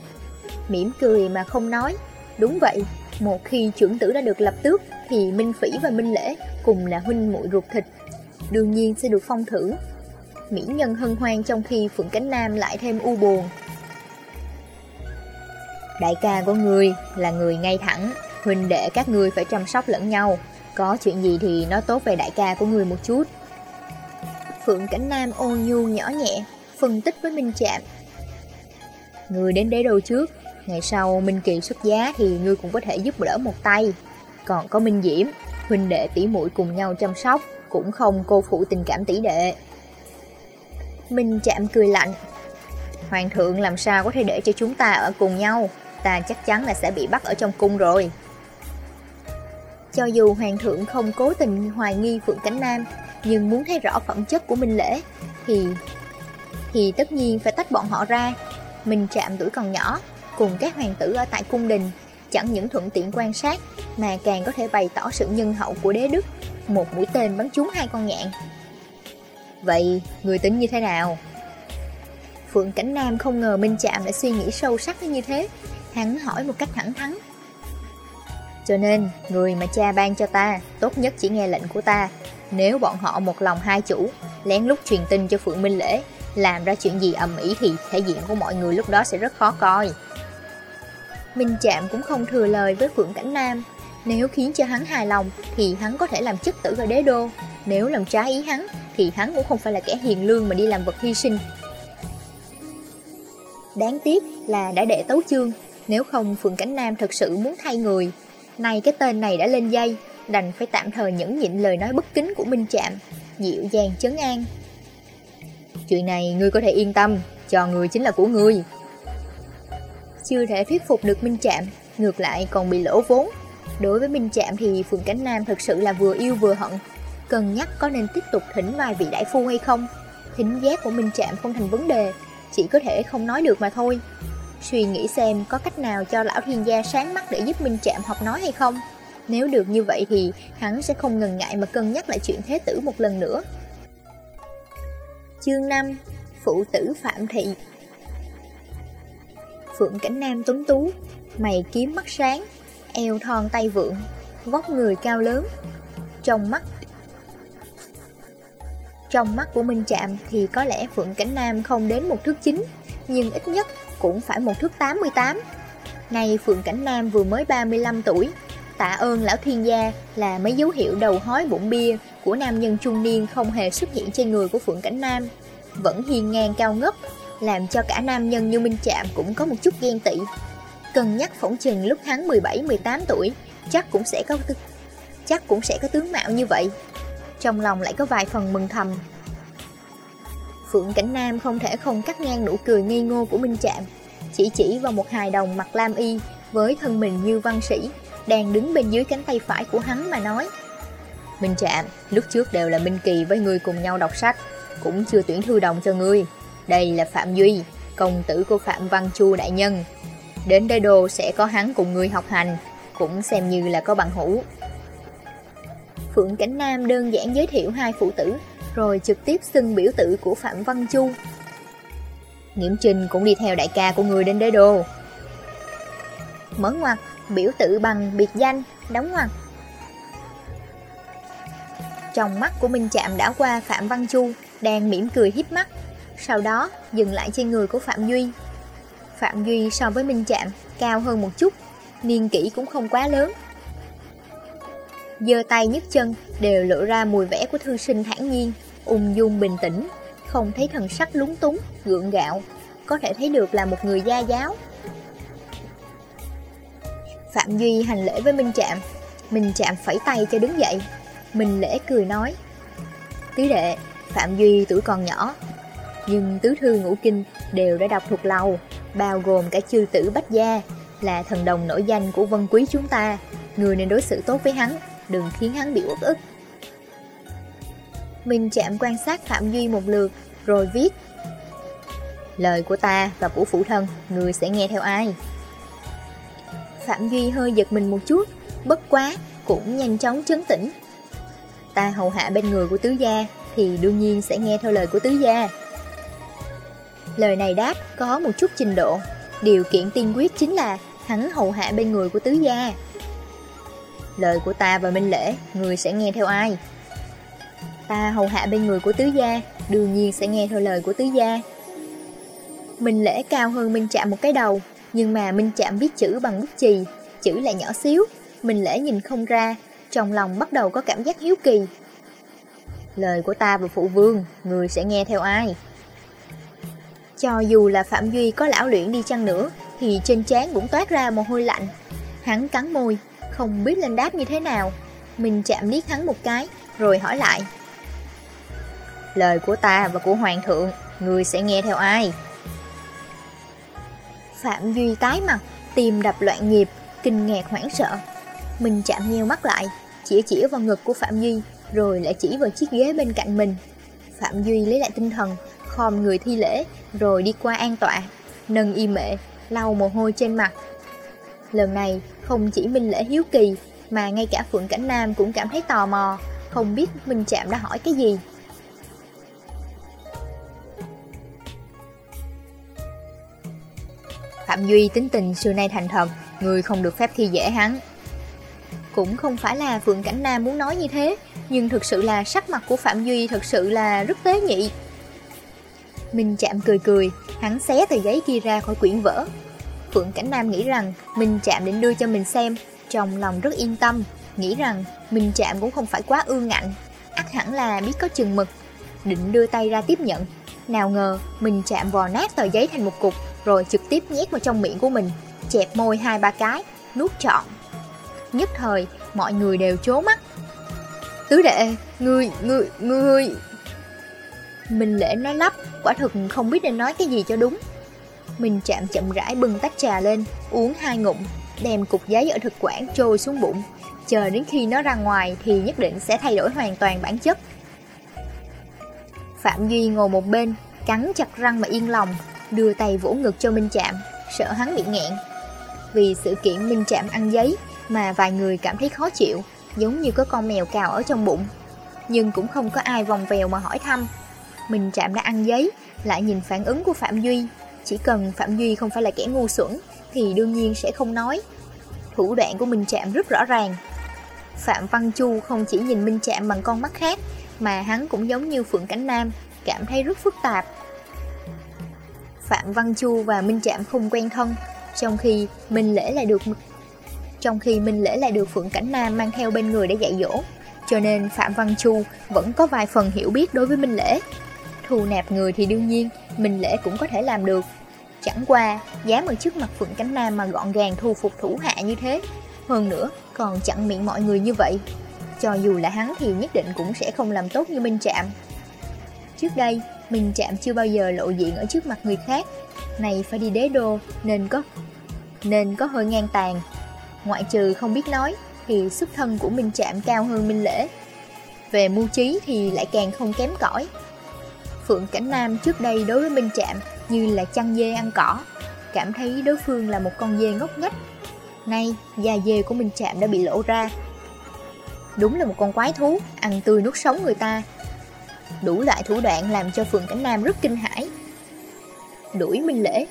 Mỉm cười mà không nói. Đúng vậy, một khi trưởng tử đã được lập tước Thì Minh Phỉ và Minh Lễ cùng là huynh muội ruột thịt Đương nhiên sẽ được phong thưởng Mỹ nhân hân hoan trong khi Phượng Cánh Nam lại thêm u buồn. Đại ca của người là người ngay thẳng Huynh đệ các ngươi phải chăm sóc lẫn nhau. Có chuyện gì thì nói tốt về đại ca của người một chút. Phượng Cảnh Nam ôn nhu nhỏ nhẹ Phân tích với Minh Trạm. Người đến đế đô trước. Ngày sau, Minh Kỳ xuất giá Thì ngươi cũng có thể giúp đỡ một tay. Còn có Minh Diễm, Huynh đệ tỷ muội cùng nhau chăm sóc, Cũng không cô phụ tình cảm tỷ đệ. Minh chạm cười lạnh. Hoàng thượng làm sao có thể để cho chúng ta ở cùng nhau? Ta chắc chắn là sẽ bị bắt ở trong cung rồi. Cho dù Hoàng thượng không cố tình hoài nghi Phượng Cánh Nam, Nhưng muốn thấy rõ phẩm chất của Minh Lễ, Thì thì tất nhiên phải tách bọn họ ra. Minh chạm tuổi còn nhỏ Cùng các hoàng tử ở tại cung đình Chẳng những thuận tiện quan sát Mà càng có thể bày tỏ sự nhân hậu của đế đức Một mũi tên bắn trúng hai con nhạn. Vậy, người tính như thế nào? Phượng Cảnh Nam không ngờ Minh Trạm đã suy nghĩ sâu sắc như thế Hắn hỏi một cách thẳng thắn. Cho nên, người mà cha ban cho ta Tốt nhất chỉ nghe lệnh của ta Nếu bọn họ một lòng hai chủ Lén lút truyền tin cho Phượng Minh Lễ. Làm ra chuyện gì ầm ĩ thì thể diện của mọi người lúc đó sẽ rất khó coi. Minh Trạm cũng không thừa lời với Phượng Cảnh Nam. Nếu khiến cho hắn hài lòng, Thì hắn có thể làm chức tử ở đế đô. Nếu làm trái ý hắn, Thì hắn cũng không phải là kẻ hiền lương mà đi làm vật hy sinh. Đáng tiếc là đã đệ tấu chương. Nếu không, Phượng Cảnh Nam thật sự muốn thay người. Nay cái tên này đã lên dây, Đành phải tạm thời nhẫn nhịn lời nói bất kính của Minh Trạm. Dịu dàng chấn an. Chuyện này ngươi có thể yên tâm, Cho người chính là của ngươi. Chưa thể thuyết phục được Minh Trạm, Ngược lại còn bị lỗ vốn. Đối với Minh Trạm thì Phượng Cánh Nam thật sự là vừa yêu vừa hận. Cần nhắc có nên tiếp tục thỉnh vài vị đại phu hay không, Thính giác của Minh Trạm không thành vấn đề, Chỉ có thể không nói được mà thôi. Suy nghĩ xem có cách nào cho lão thiên gia sáng mắt để giúp Minh Trạm học nói hay không. Nếu được như vậy thì hắn sẽ không ngần ngại mà cân nhắc lại chuyện thế tử một lần nữa. Chương 5 Phụ tử Phạm Thị. Phượng Cảnh Nam tuấn tú, Mày kiếm mắt sáng, Eo thon tay vượng, Vóc người cao lớn. Trong mắt Trong mắt của Minh Trạm thì có lẽ Phượng Cảnh Nam không đến một thước chín, Nhưng ít nhất cũng phải một thước 88 Ngày Phượng Cảnh Nam vừa mới 35 tuổi, Tạ ơn lão thiên gia là mấy dấu hiệu đầu hói bụng bia của nam nhân trung niên không hề xuất hiện trên người của Phượng Cảnh Nam. Vẫn hiên ngang cao ngất, làm cho cả nam nhân như Minh Trạm cũng có một chút ghen tị. Cần nhắc phỏng chừng lúc hắn 17-18 tuổi, chắc cũng sẽ có chắc cũng sẽ có tướng mạo như vậy. Trong lòng lại có vài phần mừng thầm. Phượng Cảnh Nam không thể không cắt ngang nụ cười ngây ngô của Minh Trạm, chỉ chỉ vào một hài đồng mặt lam y với thân mình như văn sĩ, đang đứng bên dưới cánh tay phải của hắn mà nói. Minh Trạm, lúc trước đều là Minh Kỳ với ngươi cùng nhau đọc sách, cũng chưa tuyển thư đồng cho ngươi. Đây là Phạm Duy, công tử của Phạm Văn Chu đại nhân. Đến đế đô sẽ có hắn cùng ngươi học hành, cũng xem như là có bằng hữu. Phượng Cảnh Nam đơn giản giới thiệu hai phụ tử, rồi trực tiếp xưng biểu tử của Phạm Văn Chu. Nghiễm Trinh cũng đi theo đại ca của người đến đế đô. Mở ngoặt, biểu tử bằng biệt danh, đóng ngoặt. Trong mắt của Minh Trạm đã qua Phạm Văn Chu, đang mỉm cười hiếp mắt, sau đó dừng lại trên người của Phạm Duy. Phạm Duy so với Minh Trạm cao hơn một chút, niên kỷ cũng không quá lớn. giơ tay nhấc chân đều lộ ra mùi vẻ của thư sinh thản nhiên, ung dung bình tĩnh, không thấy thần sắc lúng túng, gượng gạo, có thể thấy được là một người gia giáo. Phạm Duy hành lễ với Minh Trạm, Minh Trạm phẩy tay cho đứng dậy, mình Lễ cười nói, Tứ đệ, Phạm Duy tuổi còn nhỏ, nhưng tứ thư ngũ kinh đều đã đọc thuộc lâu, bao gồm cả chư tử Bách Gia, là thần đồng nổi danh của vân quý chúng ta, người nên đối xử tốt với hắn, đừng khiến hắn bị uất ức. mình chạm quan sát Phạm Duy một lượt, rồi viết Lời của ta và của phụ thân, người sẽ nghe theo ai? Phạm Duy hơi giật mình một chút, bất quá, cũng nhanh chóng chấn tĩnh. Ta hầu hạ bên người của tứ gia, thì đương nhiên sẽ nghe theo lời của tứ gia. Lời này đáp có một chút trình độ, điều kiện tiên quyết chính là hắn hầu hạ bên người của tứ gia. Lời của ta và Minh Lễ, người sẽ nghe theo ai? Ta hầu hạ bên người của tứ gia, đương nhiên sẽ nghe theo lời của tứ gia. Minh Lễ cao hơn Minh Trạm một cái đầu, nhưng mà Minh Trạm viết chữ bằng bút chì, chữ lại nhỏ xíu, Minh Lễ nhìn không ra, trong lòng bắt đầu có cảm giác hiếu kỳ. Lời của ta và phụ vương, người sẽ nghe theo ai? Cho dù là Phạm Duy có lão luyện đi chăng nữa, thì trên trán cũng toát ra mồ hôi lạnh. Hắn cắn môi, không biết lên đáp như thế nào. Mình chạm liếc hắn một cái, rồi hỏi lại. Lời của ta và của Hoàng thượng, người sẽ nghe theo ai? Phạm Duy tái mặt, tìm đập loạn nhịp, kinh ngạc hoảng sợ. Mình chạm nheo mắt lại, chỉa chỉa vào ngực của Phạm Duy, rồi lại chỉ vào chiếc ghế bên cạnh mình. Phạm Duy lấy lại tinh thần, khom người thi lễ, rồi đi qua an tọa, nâng y mệ, lau mồ hôi trên mặt. Lần này, không chỉ Minh Lễ hiếu kỳ, mà ngay cả Phượng Cảnh Nam cũng cảm thấy tò mò, không biết Minh Trạm đã hỏi cái gì. Phạm Duy tính tình xưa nay thành thật, người không được phép thi dễ hắn. Cũng không phải là Phượng Cảnh Nam muốn nói như thế, nhưng thực sự là sắc mặt của Phạm Duy thật sự là rất tế nhị. Minh chạm cười cười, hắn xé tờ giấy kia ra khỏi quyển vở. Phượng Cảnh Nam nghĩ rằng Minh chạm định đưa cho mình xem, trong lòng rất yên tâm, nghĩ rằng Minh chạm cũng không phải quá ương ngạnh, ắt hẳn là biết có chừng mực, định đưa tay ra tiếp nhận. Nào ngờ, Minh chạm vò nát tờ giấy thành một cục, rồi trực tiếp nhét vào trong miệng của mình, chẹp môi hai ba cái, nuốt trọn. Nhất thời, mọi người đều chố mắt. Tứ đệ, ngươi, ngươi, ngươi... mình Lễ nói lắp, quả thực không biết nên nói cái gì cho đúng. Minh chạm chậm rãi bưng tách trà lên, uống hai ngụm, đem cục giấy ở thực quản trôi xuống bụng. Chờ đến khi nó ra ngoài thì nhất định sẽ thay đổi hoàn toàn bản chất. Phạm Duy ngồi một bên, cắn chặt răng mà yên lòng, đưa tay vỗ ngực cho Minh chạm sợ hắn bị nghẹn. Vì sự kiện Minh chạm ăn giấy mà vài người cảm thấy khó chịu, giống như có con mèo cào ở trong bụng. Nhưng cũng không có ai vòng vèo mà hỏi thăm. Minh Trạm đã ăn giấy, lại nhìn phản ứng của Phạm Duy. Chỉ cần Phạm Duy không phải là kẻ ngu xuẩn, thì đương nhiên sẽ không nói. Thủ đoạn của Minh Trạm rất rõ ràng. Phạm Văn Chu không chỉ nhìn Minh Trạm bằng con mắt khác, mà hắn cũng giống như Phượng Cảnh Nam, cảm thấy rất phức tạp. Phạm Văn Chu và Minh Trạm không quen thân, trong khi Minh Lễ lại được trong khi Minh Lễ lại được Phượng Cảnh Nam mang theo bên người để dạy dỗ, cho nên Phạm Văn Chu vẫn có vài phần hiểu biết đối với Minh Lễ. Thu nạp người thì đương nhiên, Minh Lễ cũng có thể làm được. Chẳng qua, dám ở trước mặt Phượng Cánh Nam mà gọn gàng thu phục thủ hạ như thế. Hơn nữa, còn chặn miệng mọi người như vậy. Cho dù là hắn thì nhất định cũng sẽ không làm tốt như Minh Trạm. Trước đây, Minh Trạm chưa bao giờ lộ diện ở trước mặt người khác. Này phải đi đế đô nên có nên có hơi ngang tàn ngoại trừ không biết nói thì xuất thân của Minh Trạm cao hơn Minh Lễ. Về mưu trí thì lại càng không kém cỏi. Phượng Cảnh Nam trước đây đối với Minh Trạm như là chăn dê ăn cỏ, cảm thấy đối phương là một con dê ngốc nghếch. Nay, da dê của Minh Trạm đã bị lộ ra. Đúng là một con quái thú, ăn tươi nuốt sống người ta. Đủ loại thủ đoạn làm cho Phượng Cảnh Nam rất kinh hãi. Đuổi Minh Lễ,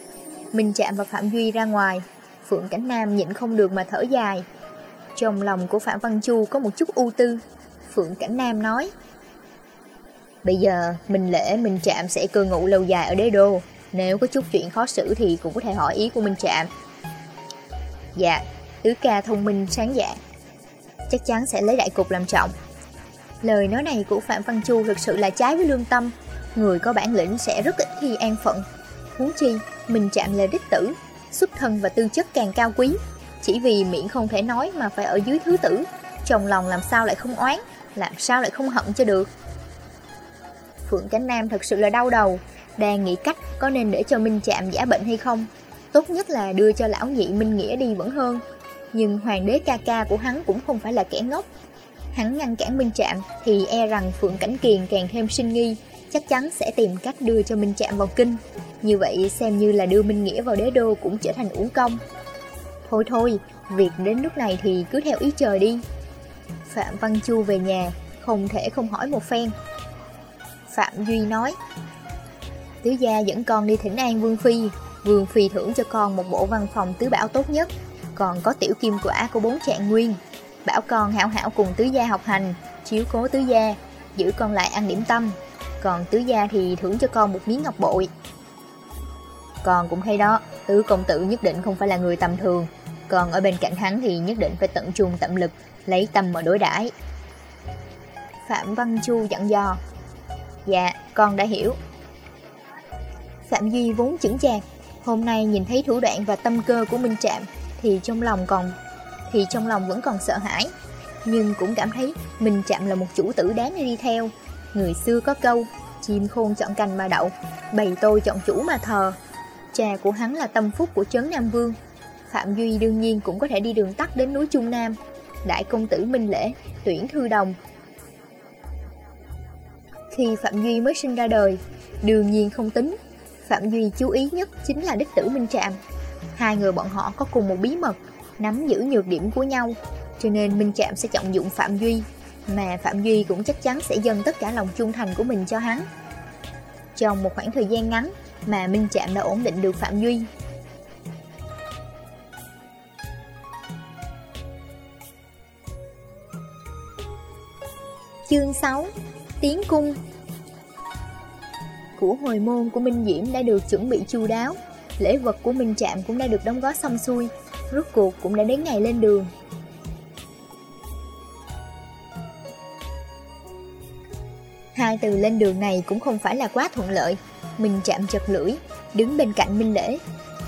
Minh Trạm và Phạm Duy ra ngoài, Phượng Cảnh Nam nhịn không được mà thở dài. Trong lòng của Phạm Văn Chu có một chút ưu tư. Phượng Cảnh Nam nói, Bây giờ, Minh Lễ, Minh Trạm sẽ cư ngụ lâu dài ở đế đô. Nếu có chút chuyện khó xử thì cũng có thể hỏi ý của Minh Trạm. Dạ, tứ ca thông minh sáng dạ. Chắc chắn sẽ lấy đại cục làm trọng. Lời nói này của Phạm Văn Chu thực sự là trái với lương tâm. Người có bản lĩnh sẽ rất ít khi an phận. Huống chi, Minh Trạm là đích tử, xuất thân và tư chất càng cao quý. Chỉ vì miệng không thể nói mà phải ở dưới thứ tử. Trong lòng làm sao lại không oán, làm sao lại không hận cho được. Phượng Cánh Nam thật sự là đau đầu, đang nghĩ cách có nên để cho Minh Trạm giả bệnh hay không. Tốt nhất là đưa cho lão nhị Minh Nghĩa đi vẫn hơn. Nhưng hoàng đế ca ca của hắn cũng không phải là kẻ ngốc. Hắn ngăn cản Minh Trạm thì e rằng Phượng Cảnh Kiền càng thêm sinh nghi, chắc chắn sẽ tìm cách đưa cho Minh Trạm vào kinh. Như vậy xem như là đưa Minh Nghĩa vào đế đô cũng trở thành uổng công. Thôi thôi, việc đến lúc này thì cứ theo ý trời đi. Phạm Văn Chu về nhà, không thể không hỏi một phen. Phạm Duy nói Tứ gia dẫn con đi thỉnh an Vương Phi Vương Phi thưởng cho con một bộ văn phòng tứ bảo tốt nhất Còn có tiểu kim quả của bốn trạng nguyên Bảo con hảo hảo cùng tứ gia học hành Chiếu cố tứ gia Giữ con lại ăn điểm tâm còn tứ gia thì thưởng cho con một miếng ngọc bội. Con cũng hay đó Tứ công tử nhất định không phải là người tầm thường. Còn ở bên cạnh hắn thì nhất định phải tận trung tận lực Lấy tâm mà đối đãi. Phạm Văn Chu dặn dò. Dạ, con đã hiểu. Phạm Duy vốn chững chạc, hôm nay nhìn thấy thủ đoạn và tâm cơ của Minh Trạm thì trong lòng còn thì trong lòng vẫn còn sợ hãi, nhưng cũng cảm thấy Minh Trạm là một chủ tử đáng để đi theo. Người xưa có câu, chim khôn chọn cành mà đậu, bầy tôi chọn chủ mà thờ. Cha của hắn là tâm phúc của chấn Nam Vương. Phạm Duy đương nhiên cũng có thể đi đường tắt đến núi Trung Nam. Đại công tử Minh Lễ, tuyển thư đồng, khi Phạm Duy mới sinh ra đời, đương nhiên không tính. Phạm Duy chú ý nhất chính là đích tử Minh Trạm. Hai người bọn họ có cùng một bí mật, nắm giữ nhược điểm của nhau, cho nên Minh Trạm sẽ trọng dụng Phạm Duy, mà Phạm Duy cũng chắc chắn sẽ dâng tất cả lòng trung thành của mình cho hắn. Trong một khoảng thời gian ngắn mà Minh Trạm đã ổn định được Phạm Duy. Chương 6 Tiến cung Của hồi môn của Minh Diễm đã được chuẩn bị chu đáo Lễ vật của Minh Trạm cũng đã được đóng gói xong xuôi Rốt cuộc cũng đã đến ngày lên đường Hai từ lên đường này cũng không phải là quá thuận lợi Minh chạm chật lưỡi Đứng bên cạnh Minh Lễ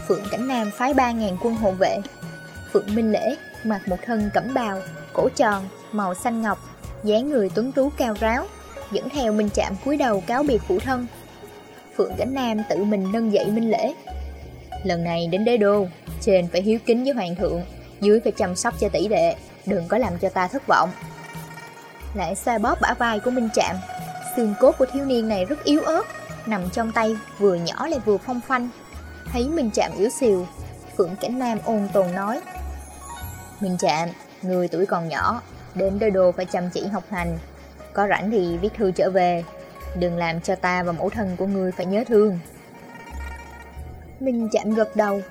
Phượng Cảnh Nam phái 3.000 quân hộ vệ Phượng Minh Lễ mặc một thân cẩm bào Cổ tròn, màu xanh ngọc dáng người tuấn tú cao ráo dẫn theo Minh Trạm cúi đầu cáo biệt phụ thân. Phượng Cảnh Nam tự mình nâng dậy Minh Lễ. Lần này đến đế đô, trên phải hiếu kính với hoàng thượng, dưới phải chăm sóc cho tỷ đệ, đừng có làm cho ta thất vọng. Lại xoa bóp bả vai của Minh Trạm, xương cốt của thiếu niên này rất yếu ớt, nằm trong tay vừa nhỏ lại vừa phong phanh. Thấy Minh Trạm yếu xìu, Phượng Cảnh Nam ôn tồn nói. Minh Trạm, người tuổi còn nhỏ, đến đôi đô phải chăm chỉ học hành, có rảnh thì viết thư trở về Đừng làm cho ta và mẫu thân của ngươi phải nhớ thương Minh chạm gật đầu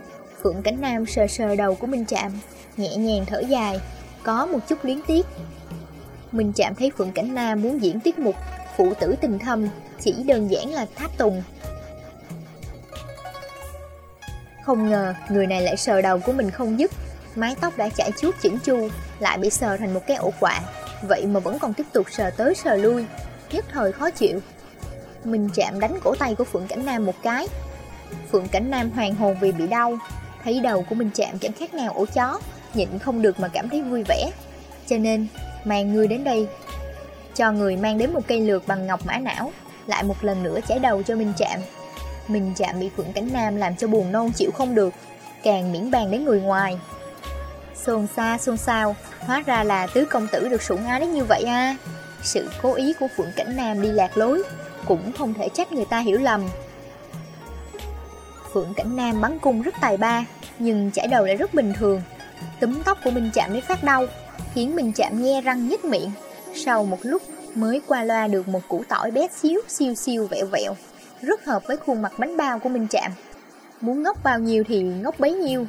Phượng cảnh Nam sờ sờ đầu của Minh chạm Nhẹ nhàng thở dài Có một chút luyến tiếc Minh chạm thấy Phượng Cảnh Nam muốn diễn tiết mục Phụ tử tình thâm, Chỉ đơn giản là tháp tùng. Không ngờ, người này lại sờ đầu của mình không dứt. Mái tóc đã chảy chuốt chỉnh chu, Lại bị sờ thành một cái ổ quạ. Vậy mà vẫn còn tiếp tục sờ tới sờ lui, Nhất thời khó chịu. Mình chạm đánh cổ tay của Phượng Cảnh Nam một cái. Phượng Cảnh Nam hoàng hồn vì bị đau, Thấy đầu của mình chạm chẳng khác nào ổ chó, Nhịn không được mà cảm thấy vui vẻ. Cho nên mang người đến đây cho người mang đến một cây lược bằng ngọc mã não, Lại một lần nữa chảy đầu cho Minh Trạm. Minh Trạm bị Phượng Cảnh Nam làm cho buồn nôn chịu không được, Càng miễn bàn đến người ngoài. Xôn xa, xôn xao, Hóa ra là tứ công tử được sủng ái đến như vậy à? Sự cố ý của Phượng Cảnh Nam đi lạc lối, Cũng không thể trách người ta hiểu lầm. Phượng Cảnh Nam bắn cung rất tài ba, Nhưng chải đầu lại rất bình thường. Túm tóc của Minh Chạm đến phát đau, Khiến Minh Chạm nghe răng nhếch miệng. Sau một lúc mới qua loa được một củ tỏi bé xíu, siêu siêu vẹo vẹo, Rất hợp với khuôn mặt bánh bao của Minh Chạm Muốn ngốc bao nhiêu thì ngốc bấy nhiêu.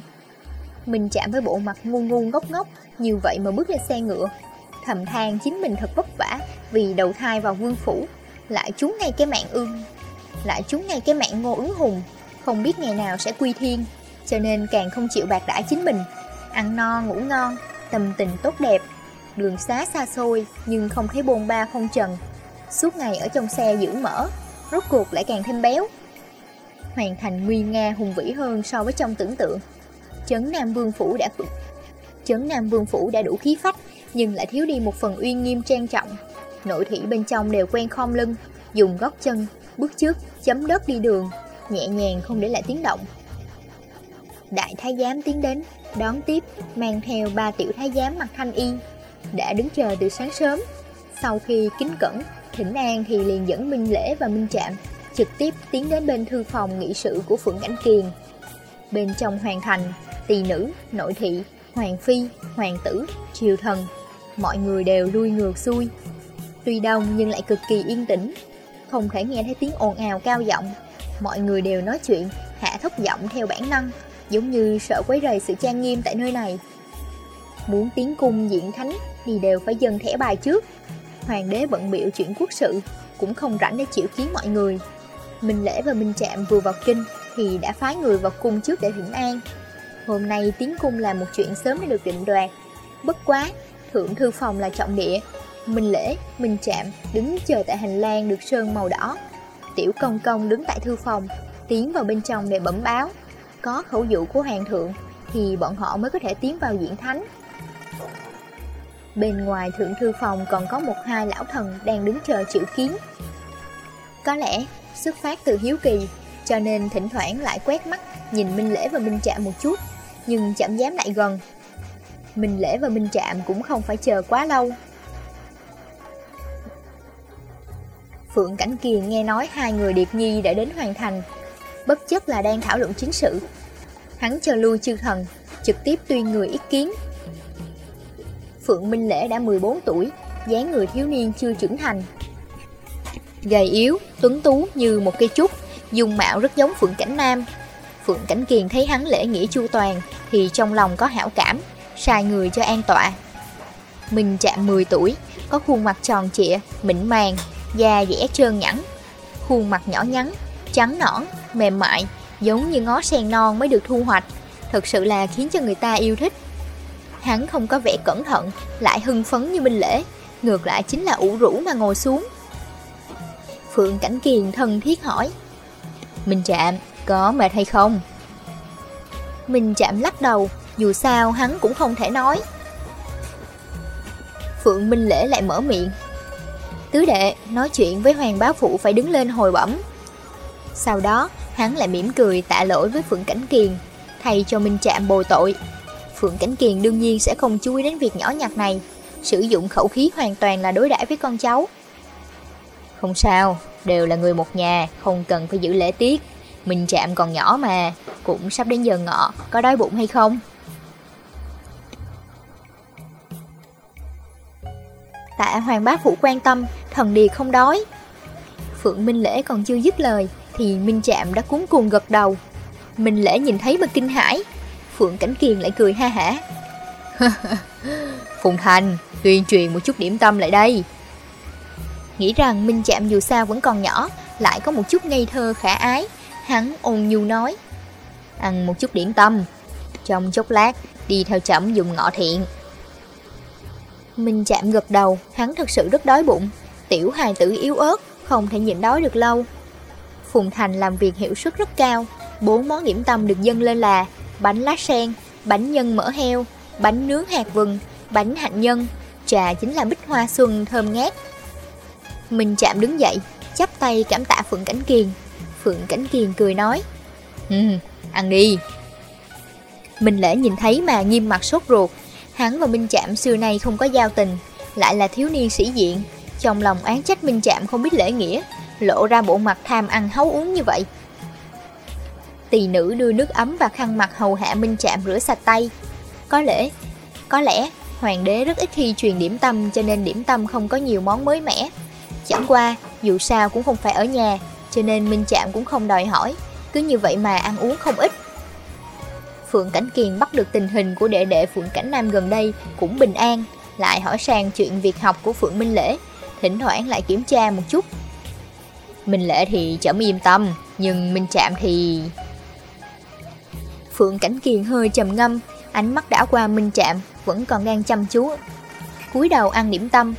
Mình chạm với bộ mặt ngu ngu ngốc ngốc, Như vậy mà bước lên xe ngựa. Thầm than chính mình thật vất vả, Vì đầu thai vào vương phủ, Lại trúng ngay cái mạng ương Lại trúng ngay cái mạng ngô ứng hùng. Không biết ngày nào sẽ quy thiên, Cho nên càng không chịu bạc đãi chính mình. Ăn no, ngủ ngon, Tâm tình tốt đẹp. Đường xá xa xôi Nhưng không thấy bồn ba phong trần Suốt ngày ở trong xe giữ mở Rốt cuộc lại càng thêm béo hoàn thành nguy nga hùng vĩ hơn so với trong tưởng tượng. Chấn Nam Vương Phủ đã Chấn Nam Vương Phủ đã đủ khí phách, nhưng lại thiếu đi một phần uy nghiêm trang trọng. Nội thị bên trong đều quen khom lưng, dùng gót chân, bước trước, chấm đất đi đường, nhẹ nhàng không để lại tiếng động. Đại thái giám tiến đến, đón tiếp, mang theo ba tiểu thái giám mặc thanh y, đã đứng chờ từ sáng sớm. Sau khi kính cẩn, thỉnh an thì liền dẫn Minh Lễ và Minh Trạm trực tiếp tiến đến bên thư phòng nghị sự của Phượng Ánh Kiền. Bên trong hoàng thành, tỳ nữ, nội thị, hoàng phi, hoàng tử, triều thần, mọi người đều lui ngược xuôi. Tuy đông nhưng lại cực kỳ yên tĩnh, không thể nghe thấy tiếng ồn ào cao giọng. Mọi người đều nói chuyện, hạ thấp giọng theo bản năng, giống như sợ quấy rầy sự trang nghiêm tại nơi này. Muốn tiến cung diện thánh thì đều phải dần thẻ bài trước. Hoàng đế bận biểu chuyện quốc sự, cũng không rảnh để chịu kiến mọi người. Minh Lễ và Minh Trạm vừa vào kinh thì đã phái người vào cung trước để thỉnh an. Hôm nay tiến cung là một chuyện sớm đã được định đoạt. Bất quá, thượng thư phòng là trọng địa. Minh Lễ, Minh Trạm đứng chờ tại hành lang được sơn màu đỏ. Tiểu công công đứng tại thư phòng, tiến vào bên trong để bẩm báo. Có khẩu dụ của hoàng thượng thì bọn họ mới có thể tiến vào diễn thánh. Bên ngoài thượng thư phòng còn có một hai lão thần đang đứng chờ chịu kiến. Có lẽ xuất phát từ hiếu kỳ, cho nên thỉnh thoảng lại quét mắt nhìn Minh Lễ và Minh Trạm một chút, nhưng chẳng dám lại gần. Minh Lễ và Minh Trạm cũng không phải chờ quá lâu. Phượng Cảnh Kiền nghe nói hai người Điệp Nhi đã đến hoàn thành, bất chấp là đang thảo luận chính sự. Hắn chờ lui chư thần, trực tiếp tuyên người ý kiến. Phượng Minh Lễ đã 14 tuổi, dáng người thiếu niên chưa trưởng thành, Gầy yếu, tuấn tú như một cây trúc, dung mạo rất giống Phượng Cảnh Nam. Phượng Cảnh Kiền thấy hắn lễ nghĩa chu toàn thì trong lòng có hảo cảm, sai người cho an tọa. Mình chạm 10 tuổi, có khuôn mặt tròn trịa, mịn màng, da dẻ trơn nhẵn. Khuôn mặt nhỏ nhắn, trắng nõn, mềm mại, giống như ngó sen non mới được thu hoạch, thật sự là khiến cho người ta yêu thích. Hắn không có vẻ cẩn thận, lại hưng phấn như Minh Lễ, ngược lại chính là ủ rũ mà ngồi xuống, Phượng Cảnh Kiền thân thiết hỏi Minh Trạm, có mệt hay không? Minh Trạm lắc đầu, dù sao hắn cũng không thể nói. Phượng Minh Lễ lại mở miệng Tứ đệ nói chuyện với Hoàng Bá Phụ phải đứng lên hồi bẩm. Sau đó hắn lại mỉm cười tạ lỗi với Phượng Cảnh Kiền Thay cho Minh Trạm bồi tội. Phượng Cảnh Kiền đương nhiên sẽ không chú ý đến việc nhỏ nhặt này Sử dụng khẩu khí hoàn toàn là đối đãi với con cháu không sao, đều là người một nhà, không cần phải giữ lễ tiết. Mình chạm còn nhỏ mà, cũng sắp đến giờ ngọ, có đói bụng hay không? Tạ Hoàng Bá Phụ quan tâm, thần đi không đói. Phượng Minh Lễ còn chưa dứt lời, thì Minh Trạm đã cuốn cuồng gật đầu. Minh Lễ nhìn thấy mà kinh hãi. Phượng Cảnh Kiền lại cười ha hả. Phùng Thành, tuyên truyền một chút điểm tâm lại đây. Nghĩ rằng Minh Chạm dù sao vẫn còn nhỏ Lại có một chút ngây thơ khả ái. Hắn ôn nhu nói. Ăn một chút điểm tâm. Trong chốc lát đi theo chậm dùng ngọ thiện. Minh Chạm gật đầu Hắn thật sự rất đói bụng. Tiểu hài tử yếu ớt Không thể nhịn đói được lâu. Phùng Thành làm việc hiệu suất rất cao. Bốn món điểm tâm được dâng lên là Bánh lá sen, bánh nhân mỡ heo Bánh nướng hạt vừng, bánh hạnh nhân Trà chính là bích hoa xuân thơm ngát Minh chạm đứng dậy, chắp tay cảm tạ Phượng Cảnh Kiền. Phượng Cảnh Kiền cười nói, Ừ, ăn đi. Minh lễ nhìn thấy mà nghiêm mặt sốt ruột, Hắn và Minh chạm xưa nay không có giao tình, lại là thiếu niên sĩ diện, trong lòng án trách Minh chạm không biết lễ nghĩa, lộ ra bộ mặt tham ăn hấu uống như vậy. Tỳ nữ đưa nước ấm và khăn mặt hầu hạ Minh Trạm rửa sạch tay. Có lẽ, có lẽ hoàng đế rất ít khi truyền điểm tâm cho nên điểm tâm không có nhiều món mới mẻ. Chẳng qua, dù sao cũng không phải ở nhà, cho nên Minh Trạm cũng không đòi hỏi, cứ như vậy mà ăn uống không ít. Phượng Cảnh Kiền bắt được tình hình của đệ đệ Phượng Cảnh Nam gần đây cũng bình an, lại hỏi sang chuyện việc học của Phượng Minh Lễ, thỉnh thoảng lại kiểm tra một chút. Minh Lễ thì chẳng yên tâm, nhưng Minh Trạm thì... Phượng Cảnh Kiền hơi trầm ngâm, ánh mắt đã qua Minh Trạm, vẫn còn đang chăm chú. cúi đầu ăn điểm tâm,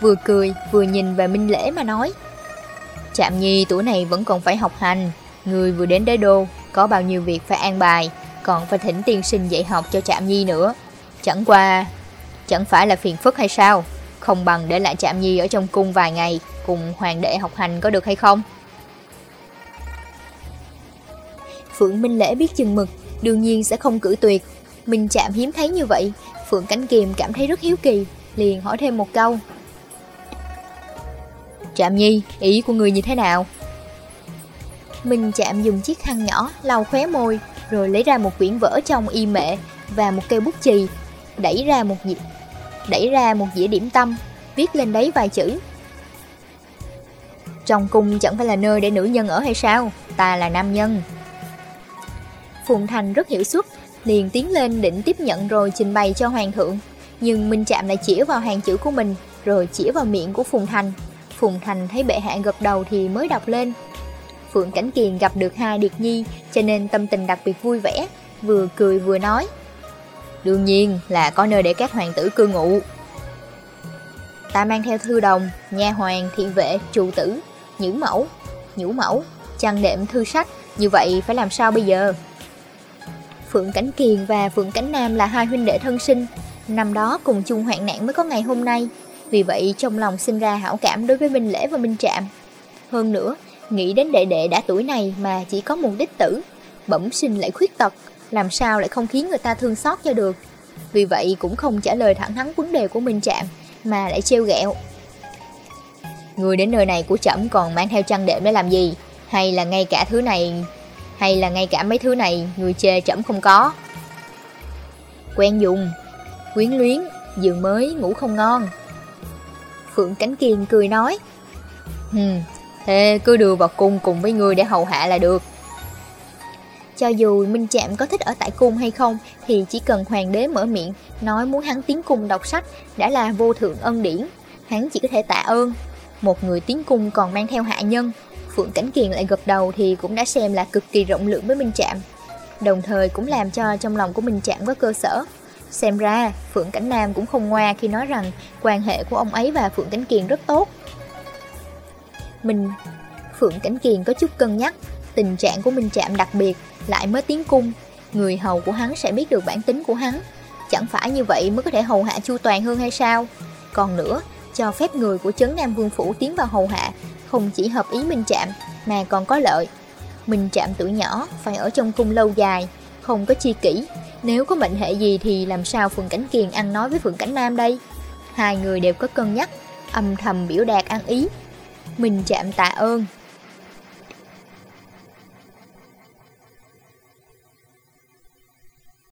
vừa cười vừa nhìn về Minh Lễ mà nói. Trạm Nhi tuổi này vẫn còn phải học hành, người vừa đến đế đô, có bao nhiêu việc phải an bài, còn phải thỉnh tiên sinh dạy học cho Trạm Nhi nữa. Chẳng qua, chẳng phải là phiền phức hay sao? Không bằng để lại Trạm Nhi ở trong cung vài ngày, cùng hoàng đệ học hành có được hay không? Phượng Minh Lễ biết chừng mực, đương nhiên sẽ không cử tuyệt. mình chạm hiếm thấy như vậy, Phượng Cánh Kiềm cảm thấy rất hiếu kỳ, liền hỏi thêm một câu. Trạm Nhi, ý của người như thế nào? mình chạm dùng chiếc khăn nhỏ lau khóe môi, rồi lấy ra một quyển vở trong y mệ và một cây bút chì, đẩy ra một dĩa, đẩy ra một dĩa điểm tâm, viết lên đấy vài chữ. Trong cung chẳng phải là nơi để nữ nhân ở hay sao? Ta là nam nhân. Phùng Thành rất hiểu suất, liền tiến lên định tiếp nhận rồi trình bày cho hoàng thượng. Nhưng Minh Trạm lại chỉ vào hàng chữ của mình, rồi chỉ vào miệng của Phùng Thành. Phùng Thành thấy bệ hạ gật đầu thì mới đọc lên. Phượng Cảnh Kiền gặp được hai Điệt Nhi, cho nên tâm tình đặc biệt vui vẻ, vừa cười vừa nói. Đương nhiên là có nơi để các hoàng tử cư ngụ. Ta mang theo thư đồng, nha hoàng, thị vệ, trụ tử, nhữ mẫu, nhũ mẫu, chăn đệm thư sách, như vậy phải làm sao bây giờ? Phượng Cảnh Kiền và Phượng Cảnh Nam là hai huynh đệ thân sinh, năm đó cùng chung hoạn nạn mới có ngày hôm nay, vì vậy trong lòng sinh ra hảo cảm đối với Minh Lễ và Minh Trạm. Hơn nữa, nghĩ đến đệ đệ đã tuổi này mà chỉ có một đích tử, bẩm sinh lại khuyết tật, làm sao lại không khiến người ta thương xót cho được. Vì vậy cũng không trả lời thẳng thắn vấn đề của Minh Trạm, mà lại treo ghẹo. Người đến nơi này của trẫm còn mang theo chăn đệm để làm gì? Hay là ngay cả thứ này hay là ngay cả mấy thứ này người chê trẫm không có. Quen dùng Quyến luyến Giường mới ngủ không ngon. Phượng Cánh Kiền cười nói Hừm Thế cứ đưa vào cung cùng với người để hầu hạ là được. Cho dù Minh Trạm có thích ở tại cung hay không, Thì chỉ cần hoàng đế mở miệng, Nói muốn hắn tiến cung đọc sách, Đã là vô thượng ân điển. Hắn chỉ có thể tạ ơn. Một người tiến cung còn mang theo hạ nhân Phượng Cảnh Kiền lại gật đầu thì cũng đã xem là cực kỳ rộng lượng với Minh Trạm. Đồng thời cũng làm cho trong lòng của Minh Trạm có cơ sở. Xem ra, Phượng Cảnh Nam cũng không ngoa khi nói rằng quan hệ của ông ấy và Phượng Cảnh Kiền rất tốt. Mình, Phượng Cảnh Kiền có chút cân nhắc, tình trạng của Minh Trạm đặc biệt, lại mới tiến cung. Người hầu của hắn sẽ biết được bản tính của hắn. Chẳng phải như vậy mới có thể hầu hạ chu toàn hơn hay sao? Còn nữa, cho phép người của Trấn Nam Vương Phủ tiến vào hầu hạ không chỉ hợp ý Minh Trạm mà còn có lợi. Minh Trạm tuổi nhỏ phải ở trong cung lâu dài, không có chi kỷ. Nếu có mệnh hệ gì thì làm sao Phượng Cảnh Kiền ăn nói với Phượng Cảnh Nam đây? Hai người đều có cân nhắc, âm thầm biểu đạt ăn ý. Minh Trạm tạ ơn,